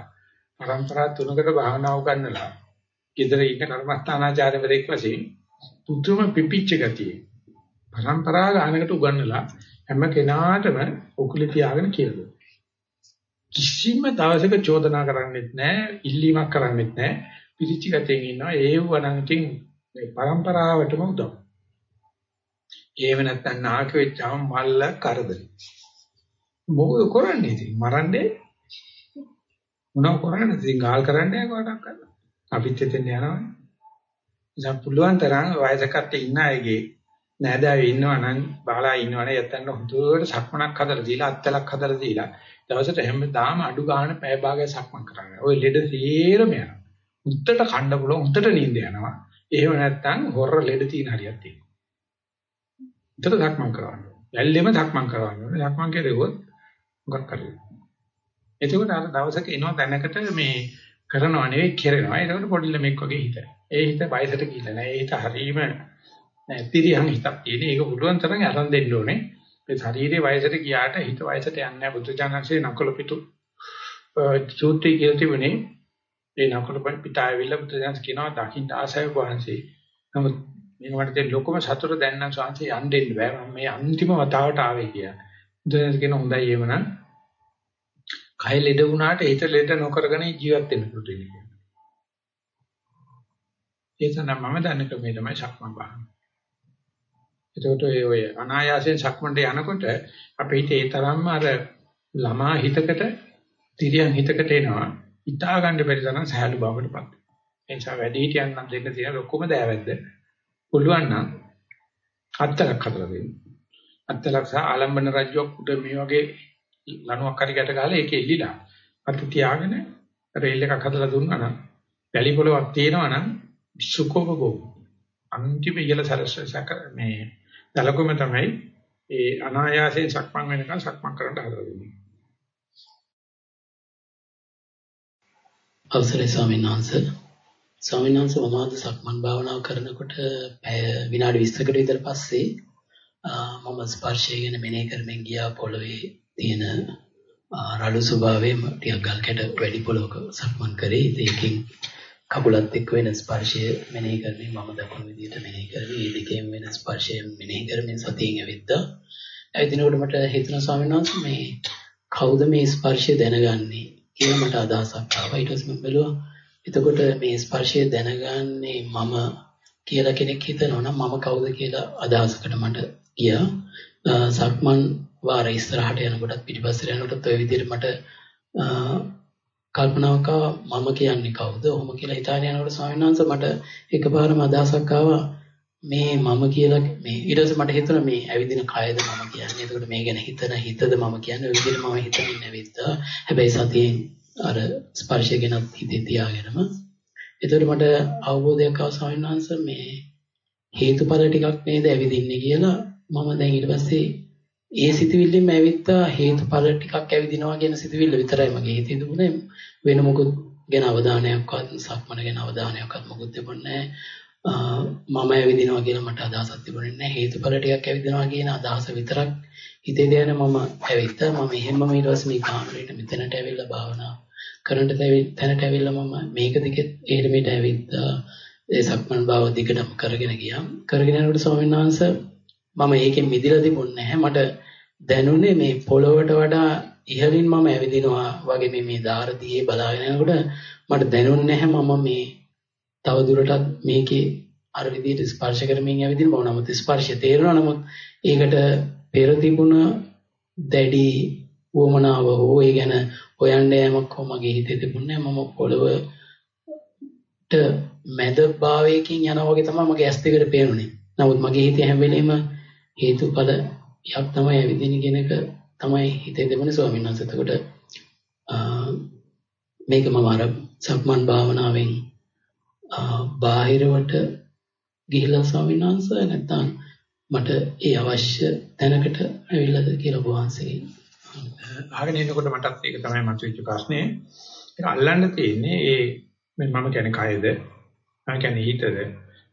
පරම්පරා තුනකට භාවනා උගන්නලා. ඊතර ඉන්න කර්මස්ථානාචාර්යවරයෙක් වශයෙන් පුදුම පිපිච්ච ගතිය. පරම්පරා ගානකට උගන්නලා හැම කෙනාටම උකුලි තියාගෙන කියලා. කිසිම දවසක චෝදනා කරන්නෙත් නෑ, ඉල්ලීමක් කරන්නෙත් නෑ. පිළිච්ච ගතියෙන් ඉන්නවා. ඒව නම් ඉතින් පරම්පරාවටම උදව්. ඒව නැත්තම් නාක වෙච්චාම මල්ල කරදරයි. මොකද කරන්නේ ඉතින්? මරන්නේ මොනව කරන්නේ? ඉතින් ගාල් කරන්නේ කොටක් කරලා. අපිත් එතෙන් යනවා. ඉතින් පුළුවන් තරම් වයසකට ඉන්න අයගේ නෑදෑයෝ ඉන්නවා නම් බාලා ඉන්නවා නම් යත්තන්න හොඳට සක්මනක් හදලා දීලා අත්තලක් හදලා දීලා දවසට හැමදාම අඩු ගන්න පැය භාගයක් සක්මන් කරන්න. ওই ලෙඩ සීරම යනවා. උත්තට කණ්ඩ පුළුවන් උත්තට නිින්ද යනවා. එහෙම නැත්නම් හොර ලෙඩ තියෙන හරියක් තියෙනවා. උත්තට සක්මන් කරවන්න. වැල්ලෙම සක්මන් කරවන්න ඕනේ. සක්මන් කෙරෙවොත් මොකක් කරේ. එතකොට අර දවසක එනවා දැනකට මේ කරනව නෙවෙයි කෙරෙනවා. ඒකට පොඩි ළමෙක් වගේ හිත. ඒ හිත වයසට ගිහිල්ලා නෑ. ඒ හිත හරීම නෑ තිරියන් හිතක් තියෙන. ඒක පුළුවන් තරම් අරන් දෙන්න ඕනේ. ඒ ශරීරයේ වයසට ගියාට හිත වයසට යන්නේ නැහැ. බුදු ජානන්සේ නකල පිටු සූත්‍රය කියලා තිබුණේ ඒ නකල පිටායවිල්ල බුදු ජානස් කියනවා දකින්න ආසය වහන්සේ. නමුත් මේකට දෙන ලොකම සතුට දැන් නම් සාංශේ යන්න දෙන්න බෑ. මම මේ අන්තිම වතාවට ආවේ කියලා. බුදු ජානස් කියන හොඳයි එවනම් කය ලෙඩ වුණාට හිත ලෙඩ නොකරගෙන ජීවත් වෙන්න පුළුවන්. ඒ තමයි මම දන්න ක්‍රමය තමයි ශක්මන් බාහන. එතකොට ඔය අනායාසයෙන් සක්මන්ට යනකොට අපේ හිතේ ඒ තරම්ම අර ළමා හිතකට තිරියන් හිතකට එනවා. හිතා ගන්න බැරි තරම් සහැල්ලු බවකටපත් වෙනවා. ඒ නිසා වැඩි හිටියන් නම් දෙන්න තියෙන ලොකුම දෑවැද්ද පුළුවන් නම් අත්තලක් හදලා දෙන්න. අත්තලක් සහ ආලම්බන රජ්‍යයක් උඩ මේ වගේ ලණුවක් හරි ගැට ගහලා ඒකේ ඉලිලා අත තියාගෙන රේල් එකක් හදලා දුන්නා නම් වැලි පොලවක් තියෙනවා නම් සුකෝබෝ අන්තිම ඉහළ සරසක මේ දලකුම තමයි ඒ අනායාසයෙන් සක්මන් වෙනකන් සක්මන් කරන්න හදලා දෙන්නේ. අවසරයි ස්වාමීන් වහන්සේ. ස්වාමීන් වහන්සේ මම අද සක්මන් භාවනාව කරනකොට පැය විනාඩි 20කට විතර පස්සේ මම ස්පර්ශය ගැන මෙනෙහි කරමින් ගියා පොළවේ තියෙන රළු ස්වභාවයෙන් ටිකක් ගල් කැට වැඩි පොළොවක සක්මන් කරේ. ඒකෙන් කකුලත් එක්ක වෙන ස්පර්ශය මෙනෙහි කරමින් මම දකුණු විදියට මෙනෙහි කරමි. මේ දෙකෙන් වෙන ස්පර්ශය මෙනෙහි කරමින් සතියෙන් ඇවිද්දා. ඇවිදිනකොට මට හිතුණා ස්වාමීන් වහන්සේ මේ කවුද මේ ස්පර්ශය දැනගන්නේ කියලා මට අදහසක් ආවා. ඊට පස්සේ මම බැලුවා එතකොට මේ ස්පර්ශය දැනගන්නේ මම කියලා කෙනෙක් හිතනවා නම් මම කවුද කියලා අදහසකට මට ගියා. සක්මන් වාර ඉස්සරහට යනකොටත් පිටිපස්සට යනකොටත් ওই විදිහට මට කල්පනාවක් ආවා මම කියන්නේ කවුද? ඔහොම කියලා හිතාගෙන යනකොට ස්වාමීන් වහන්සේ මට එකපාරම අදහසක් ආවා මේ මම කියලා මේ ඊට පස්සේ මට හිතුණා මේ ඇවිදින කයද මම කියන්නේ. එතකොට මේ ගැන හිතන හිතද මම කියන්නේ. ඔය විදිහට මම හිතමින් ඇවිද්දා. හැබැයි සතියෙන් අර ස්පර්ශය ගැන හිතේ තියාගෙනම. එතකොට මට අවබෝධයක් ආවා ස්වාමීන් වහන්සේ මේ හේතුඵල ටිකක් නේද ඇවිදින්නේ කියලා. මම දැන් ඊට පස්සේ ඒ සිතුවිල්ලෙන් ඇවිත්තා හේතුඵල ටිකක් ඇවිදිනවා කියන සිතුවිල්ල විතරයි මගේ හිතේ තිබුණේ. වෙන මොකුත් ගැන අවධානයක්වත් සක්මන ගැන අවධානයක්වත් මොකුත් තිබුණේ මම ඇවිදිනවා කියලා මට අදහසක් තිබුණේ නැහැ. හේතුඵල ටිකක් ඇවිදිනවා කියන අදහස විතරක් හිතේ දැන මම ඇවිත්තා. මම එහෙමම ඊට පස්සේ මේ කාමරේට මෙතනට ඇවිල්ලා භාවනා කරන්න තැනට ඇවිල්ලා මම මේක දිගට එහෙට මෙහෙට ඇවිත්තා ඒ සක්මන් භාව දිගටම කරගෙන ගියා. කරගෙන යනකොට ස්වාමීන් වහන්සේ මම ඒකෙන් මිදිලා තිබුණේ නැහැ. මට දැනුනේ මේ පොළොවට වඩා ඉහළින් මම ඇවිදිනවා වගේ මේ මේ ධාරතියේ බලාගෙන යනකොට මට දැනුන්නේ නැහැ මම මේ තව දුරටත් මේකේ අර විදිහට ස්පර්ශ කරමින් ඇවිදින බව. නමුත් ස්පර්ශය තේරෙනවා නමුත් ඒකට පෙර තිබුණ දැඩි වමනාව හෝ ඒ ගැන හොයන්න යෑමක් හෝ මගේ හිතේ තිබුණේ මම පොළොවට මැද භාවයකින් යනවා වගේ තමයි මගේ ඇස් දෙකට පේනුනේ. නමුත් මගේ හිතේ හැම වෙලෙම හේතුඵල යක් තමයි ඇවිදින කියන එක තමයි හිතේ දෙමන ස්වාමීන් වහන්සේ. එතකොට මේක මම අර සක්මන් භාවනාවෙන් බාහිරවට ගිහිලා ස්වාමීන් වහන්සේ නැත්නම් මට ඒ අවශ්‍ය තැනකට ඇවිල්ලාද කියලා වහන්සේ අහගෙන ඉන්නකොට මටත් ඒක තමයි මතුවෙච්ච ප්‍රශ්නේ. ඒක අල්ලන්න තියෙන්නේ ඒ මම කියන්නේ කයද? මම කියන්නේ හිතද?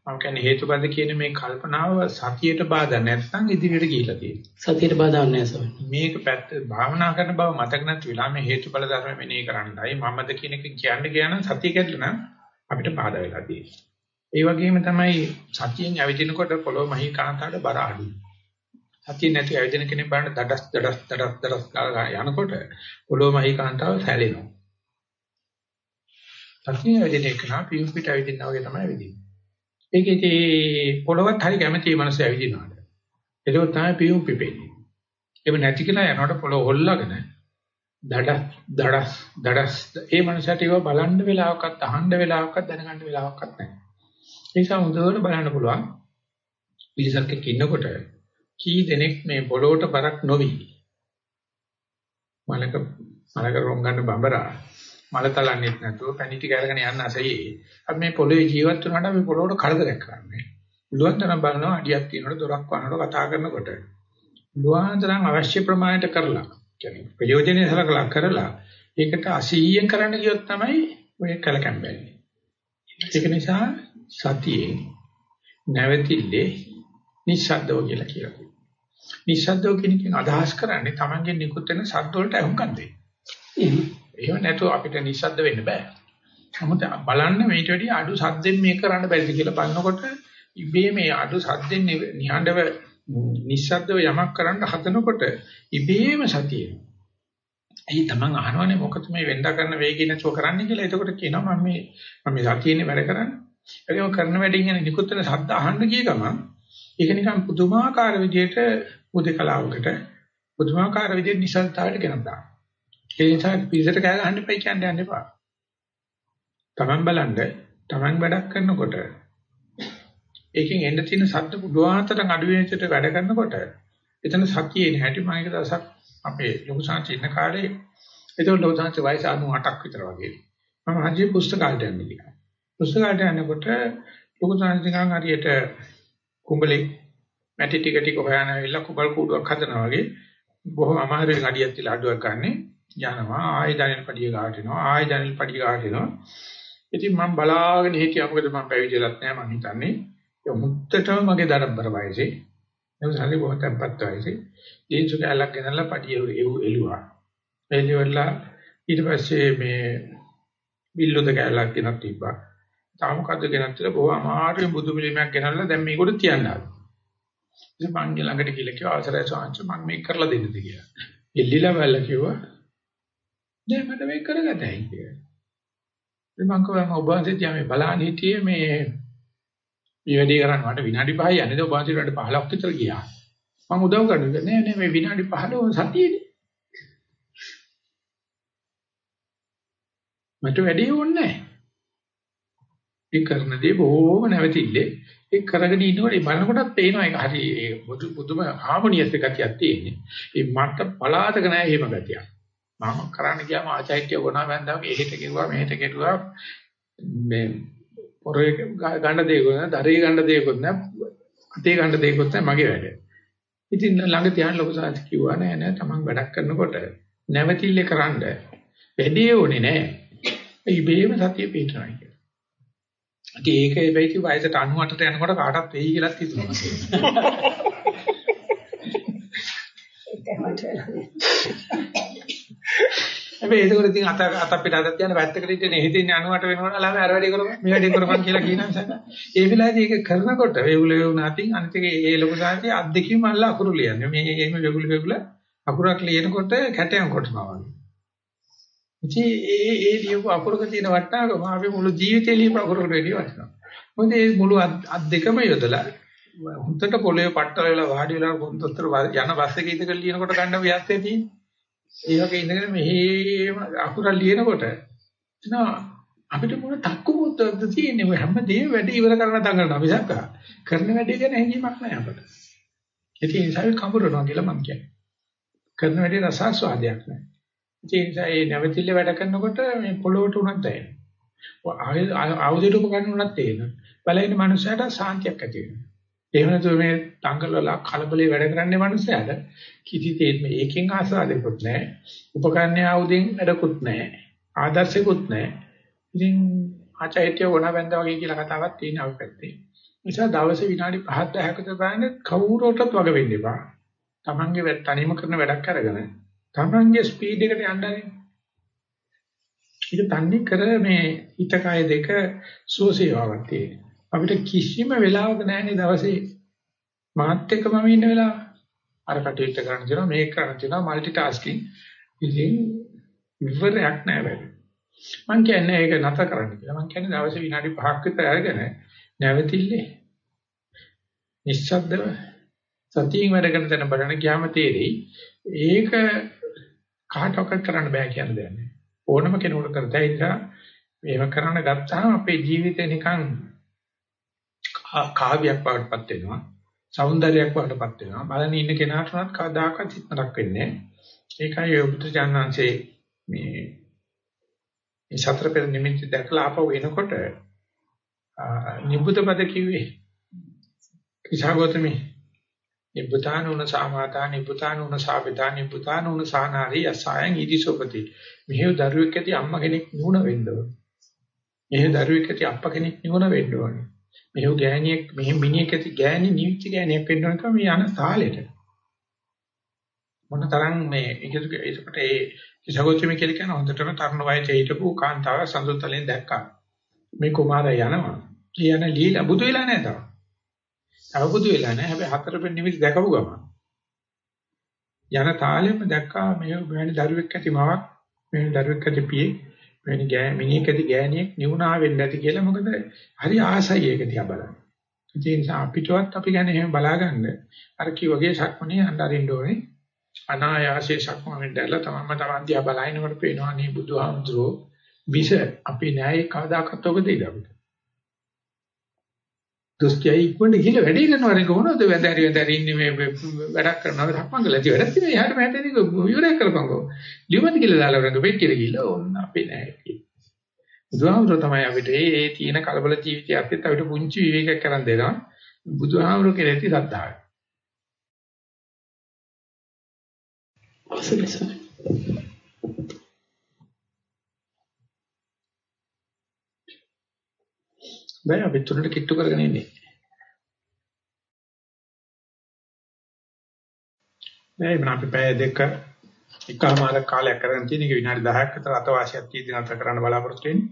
මම කියන්නේ හේතුපද කියන මේ කල්පනාව සතියට බාධා නැත්නම් ඉදිරියට ගිහිලා තියෙනවා. සතියට බාධා නැහැ ස්වාමීනි. මේක පැත්ත භාවනා කරන බව මතක නැති වෙලා මේ හේතුඵල ධර්ම මෙනෙහි කරන්නයි මමද කියන එක කියන්න ගියා නම් සතිය කැඩලා නම් අපිට බාධා වෙලා තියෙනවා. ඒ වගේම තමයි සතියෙන් ඇවිදිනකොට පොළොව මහී කාන්තාවට බර අඩුයි. සතිය නැති ඇවිදින කෙනෙක් බලන්න දඩස් දඩස් දඩස් දඩස් ගාලා යනකොට පොළොව මහී කාන්තාව සැලෙනවා. සතිය ඇවිදින එක නා පියුම් පිට ඇවිදිනා වගේ තමයි ඇවිදින්නේ. ඒකේ පොළොවත් හරි කැමති මනස ඇවිදිනවාට. ඒක තමයි පියුම් පිපෙන්නේ. ඒක නැති කියලා යනකොට පොළොව හොල්ලාගෙන දඩස් දඩස් දඩස් ඒ මනසට ඒව බලන්න වෙලාවක්වත් අහන්න වෙලාවක්වත් දැනගන්න වෙලාවක්වත් නැහැ. ඒ නිසා හොඳට බලන්න පුළුවන් පිළිසක්කේ ඉන්නකොට කී දෙනෙක් මේ පොළොවට බරක් නොවි මලක මලක රොම් ගන්න බඹරා මල තලන්නේත් නැතුව පැණි ටික අරගෙන යන්න අසෙයි. අපි මේ පොළොවේ ජීවත් වුණාට මේ පොළොවට කරදරයක් කරන්නේ. පුළුවන් තරම් බලනවා අඩියක් තියෙනකොට දොරක් වහනකොට කතා කරනකොට පුළුවන් තරම් අවශ්‍ය ප්‍රමාණයට කරලා කියන්නේ ප්‍රයෝජනෙයි සලකලා කරලා ඒකට 80ෙන් කරන්න ගියොත් තමයි ඔය කලකම් වෙන්නේ. ඒක නිසා සතියේ නැවතිල්ලේ නිශ්ශබ්දව කියලා කියනවා. නිශ්ශබ්දව කියන කෙන අදහස් කරන්නේ Tamange නිකුත් වෙන ශබ්ද වලට අහුම්කම් දෙන්න. එහෙම නැතුව අපිට නිශ්ශබ්ද වෙන්න බෑ. නමුත් බලන්න මේට වැඩිය අඩු ශබ්දෙන් මේක කරන්න බැරිද කියලා බලනකොට ඉබේ මේ අඩු ශබ්දෙන් නිහඬව නිශ්ශබ්දව යමක් කරන්න හදනකොට ඉබේම සතියේ. ඇයි Taman අහනවනේ මොකද මේ වෙන්දා කරන වේගය නැතුව කරන්නේ කියලා. එතකොට කියනවා මම මේ මම මේ සතියේනේ වැඩ කරන්නේ. ඒකම කරන වැඩින් යන නිකුත් වෙන ශබ්ද අහන්න ගිය ගමන් ඒක නිකන් පුදුමාකාර විදිහට උදේකලාවකට පුදුමාකාර විදිහට නිසල්තාවයට ගෙනදා. ඒ නිසා පිළිසෙට කෑ ගහන්න එපයි කියන්නේ යන්න එපා. Taman බලන්න Taman වැඩක් කරනකොට ඒකෙන් එන්න තියෙන සද්ද පුදුආතරම් අඩු වෙන විදිහට වැඩ කරනකොට එතන සතියේ නැහැටි මම එක දවසක් අපේ ලොකු සංච ඉන්න කාලේ ඒතකොට ලොකු සංච වයස 98ක් විතර වගේ. මම හජි පුස්තකාලයට යන්නේ කියලා. පුස්තකාලයට යනකොට ලොකු සංච නිකන් හරියට කුඹලේ මැටි ටික ටික හොයන ඇවිල්ලා කුඹල් කූඩුවක් හදනවා වගේ බොහොම අමාරුවෙන් අඩියක් තියලා අඩුවක් ගන්නෙ. යනවා ආයෙ දැනෙන පඩිය ගාට එනවා ආයෙ දැනෙන පඩිය ගාට එනවා ඉතින් මම බලාගෙන හිටියා. මොකද මම පැවිදිලත් නැහැ මම හිතන්නේ. ඒ මුත්තටම මගේ දරබ්බර වයසේ. එතන හරි බොහොම tempත් වයසේ. දීසු කැලක් ගෙනල්ලා පඩිය එළුවා. එළිවලා ඊට පස්සේ මේ බිල්ලොද කැලක් ගෙනත් තිබ්බා. තාම කද්ද ගෙනත් තියලා බොහොම අමාරුවෙන් බුදු පිළිමයක් ගෙනල්ලා දැන් මේකට තියන්න ආවා ඉතින් මං ළඟට ගිහලා කිව්වා අවසරයි සාංශ මම මේක කරලා දෙන්නද කියලා. එල්ලිලා බැලලා කිව්වා නෑ මට මේක කරගතයි කියලා. ඉතින් මං කිව්වා මම ඔබ වහන්සේ තියා මේ බලන්න හිටියේ මේ මේ වැඩේ කරන්න මට විනාඩි 5යි යන්නේ ඔබ වහන්සේ විනාඩි 15ක් විතර ගියා. මං උදව් කරන්නේ නෑ නෑ මේ විනාඩි 15 සතියේනේ. මට වැඩේ ඕනේ නෑ. ඒ කරන දේ බොහොම නැවතිල්ලේ ඒ කරගෙන ඉන්නකොට බලනකොටත් පේනවා ඒක හරි ඒ බුදු බුදුම හාමනියස් ගතියක් තියෙන්නේ. ඒ මට පලාතක නැහැ එහෙම ගතියක්. මම කරන්න ගියාම ආචාර්ය ගුණා වැන්දා වගේ එහෙට ගෙරුවා මෙහෙට ගෙරුවා මේ පොරේ ගන්න දෙයක්වත් නැහැ, දරේ ගන්න දෙයක්වත් නැහැ, අතේ ගන්න දෙයක්වත් නැහැ මගේ වැඩ. ඉතින් ළඟ තියාන ලොකු සාංශ කිව්වා නෑ නෑ තමන් වැඩක් කරනකොට නැවතිල්ලේ කරන්න වැඩේ ඕනේ නෑ. ඉබේම සතිය පිටරයි. ඉතින් ඒක වෙයිති වයසට 98ට යනකොට කාටවත් වෙයි කියලාත් හිතුණා. හැබැයි ඒක ඉතින් අත අත පිට අතක් තියන පැත්තකට ඉන්නේ හිතින් 98 වෙනකොට ළම අර වැඩි කරපන් මේ වැඩි කරපන් කියලා කියනවා ඒ වෙලාවේදී ඒක කරනකොට වේගුල වේගුණ අතින් අනිත් එක ඒ ලොකු සාහිත්‍ය අත් දෙකම අල්ල අකුරු ලියන්නේ. මේ එහෙම වේගුල වේගුල අකුරක් ලියනකොට කැටයන් කොටනවා වගේ. ඉතින් ඒ ඒ ලියපු අකුරක තියෙන වටිනාකම අපි මුළු ජීවිතේ ලියපු අකුරකට වැඩිය වටිනවා. මොකද මේ මුළු අත් දෙකම යොදලා හුත්තට පොළවේ පට්ටල වෙලා වාඩි වෙලා පොන්තොත්තර යන බස් එකේ ඉඳගෙන ලියනකොට ගන්න ව්‍යස්තේ තියෙන්නේ. ඒ වගේ ඉඳගෙන මෙහෙම අකුර ලියනකොට එනවා අපිට මොන තක්කු මුත්තක්ද තියෙන්නේ ඔය හැමදේම වැඩ ඉවර කරන දඟලනවා මිසක් කරන වැඩේ ගැන හැඟීමක් නැහැ අපිට. ඉතින් ඒ නිසා කඹරනවා කියලා මම කියන්නේ. කරන වැඩේ රසාස්වාදයක් නැහැ. ඒ නිසා මේ නැවතිල්ල වැඩ කරනකොට මේ පොළොවට උනත් දැනෙනවා. ආයුධයට උපකරණ උනත් තේරෙනවා. බලයින මනුස්සයට සාන්තියක් ඇති වෙනවා. එහෙම නැතුව මේ තංගල වල කලබලේ වැඩ කරන්නේ මනුස්සයාට කිසි තේත් මේ එකෙන් ආසාවෙකුත් නැහැ. උපකරණ ආයුධෙන් වැඩකුත් නැහැ. ආදර්ශෙකුත් නැහැ. ඉතින් ආචාර්ය වුණා බඳා වගේ කියලා කතාවක් තියෙනවා පැත්තේ. නිසා දවසේ විනාඩි 5ක් 10ක විතර බලන්න කවුරුවටත් වග වෙන්න එපා. Tamange තනියම කරන වැඩක් අරගෙන Tamange ස්පීඩ් එකට යන්නනේ. ඒක තන්නේ කර මේ හිත කය දෙක සුවසේවාවක් තියෙන. අපිට කිසිම වෙලාවක නැහැ දවසේ මාත් එක්ක මම ඉන්න වෙලාව. අර කටයුත්ත කරන්න තියෙනවා මේක කරන්න තියෙනවා মালටි ටාස්කින්. ඉතින් විවරයක් නැහැ වැඩි. මං කියන්නේ ඒක නැත කරන්න කියලා. මං කියන්නේ දවසේ විනාඩි 5ක් විතර අරගෙන නැවතිල්ලේ නිශ්ශබ්දව සතියෙන් වැඩ කරන තැන බලන ගියාම තේරෙයි ඒක කාටවත් කරන්න බෑ කියන දෙයක් නෑ. ඕනම කෙනෙකුට කරතයි ඒ නිසා මේව කරන්න ගත්තාම අපේ ජීවිතේ නිකන් කාව්‍යයක් වඩපත් වෙනවා. సౌందర్యයක් වඩපත් වෙනවා. බලන ඉන්න කෙනාට උනත් කවදාකවත් හිතනක් වෙන්නේ ඒකයි යොබුදුජානංශේ මේ මේ සතර පෙර නිමිති දැකලා ආපහු එනකොට නිබ්බුතපද කිව්වේ කිසాగෝතමී නිබ්බුතානුන සාමාතා නිබ්බුතානුන සාපිතා නිබ්බුතානුන සානාරි අසයන් ඉදිසෝපති මෙහෙව දරුවෙක් ඇති අම්මා කෙනෙක් නුණ වෙන්න ඕන. මෙහෙව දරුවෙක් ඇති අප්පා කෙනෙක් නුණ වෙන්න ඕන. මෙහෙව ගෑණියෙක් මෙහෙ මිනිහෙක් ඇති ගෑණි නිවිච්ච ගෑණියෙක් වෙන්න ඕන තමයි යන තාලෙට. මොන තරම් මේ ඒකට ඒ කිසాగෝතමි කියලා කියන හොඳටම තරුණ වයසේ හිටපු කාන්තාව සඳුතලෙන් දැක්කා. මේ කුමාරයා යනවා. කියන ලීලා බුදු වෙලා නැහැ තාම. තව බුදු වෙලා නැහැ. හැබැයි හතර පෙන් නිමිති දැකපු ගමන්. යන තාලෙම දැක්කා මේ මෙවැනි දරුවෙක් ඇති මවක්, මෙවැනි දරුවෙක් ඇති පියේ, මෙවැනි ගෑ මිනිහෙක් ඇති ගෑණියෙක් නිවුණා වෙන්නේ නැති කියලා මොකද හරි ආසයි ඒක දිහා බලන්න. ඒ නිසා අපිටවත් අපි ගැන එහෙම බලාගන්න අර කි වගේ සක්මනේ අඬරින්න ඕනේ. අනායාසයේ සක්ම වෙන්නදලා තමන්ම තමන් දිහා බලනකොට පේනවා නේ බුදුහාමුදුරෝ විස අපි නෑ කවදාකවත් ඔබ දෙයිද අපිට. දුස්කියයි ඉක්මනට ගිහලා වැඩේ කරනවා නේ කොහොමද වැදෑරි වැදෑරි ඉන්නේ මේ වැඩක් කරනවා? සක්මන් කළා ඉතින් වැඩක් තියෙනවා. එහාට මෙහාට එන්නේ ඉවරයක් කරපන්කෝ ලියුමත් කියලා දාලා වරංග පෙට්ටියට ගිහලා ඕන්න අපේ නෑ බුදුහාමුදුරුවෝ තමයි අපිට මේ මේ තියෙන කලබල ජීවිතය අපිට අපිට පුංචි විවේකයක් කරන් දෙනවා. බුදුහාමුදුරුවෝ කියලා ඇති සද්ධාව. අවසරයි බෑ අපි තුනට කිට්ටු කරගෙන ඉන්නේ. නෑ මම අපි පැය දෙක එකමාර කාලයක් කරගෙන තියෙන එක විනාඩි 10ක් විතර අතවාසියක් තියෙන අතර කරන්න බලාපොරොත්තු වෙන්නේ.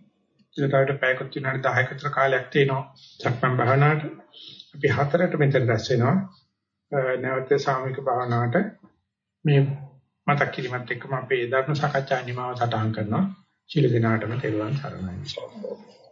ඒකට පැයකට විනාඩි 10ක විතර කාලයක් තියෙනවා. සක්මන් භාවනාවට. අපි හතරට මෙතන දැස් වෙනවා. නැවත සාමික භාවනාවට මේ මතක් කිරීමත් එක්කම අපේ ධර්ම සාකච්ඡා නිමාව සටහන් කරනවා. ශිල දිනාටම තෙරුවන් සරණයි.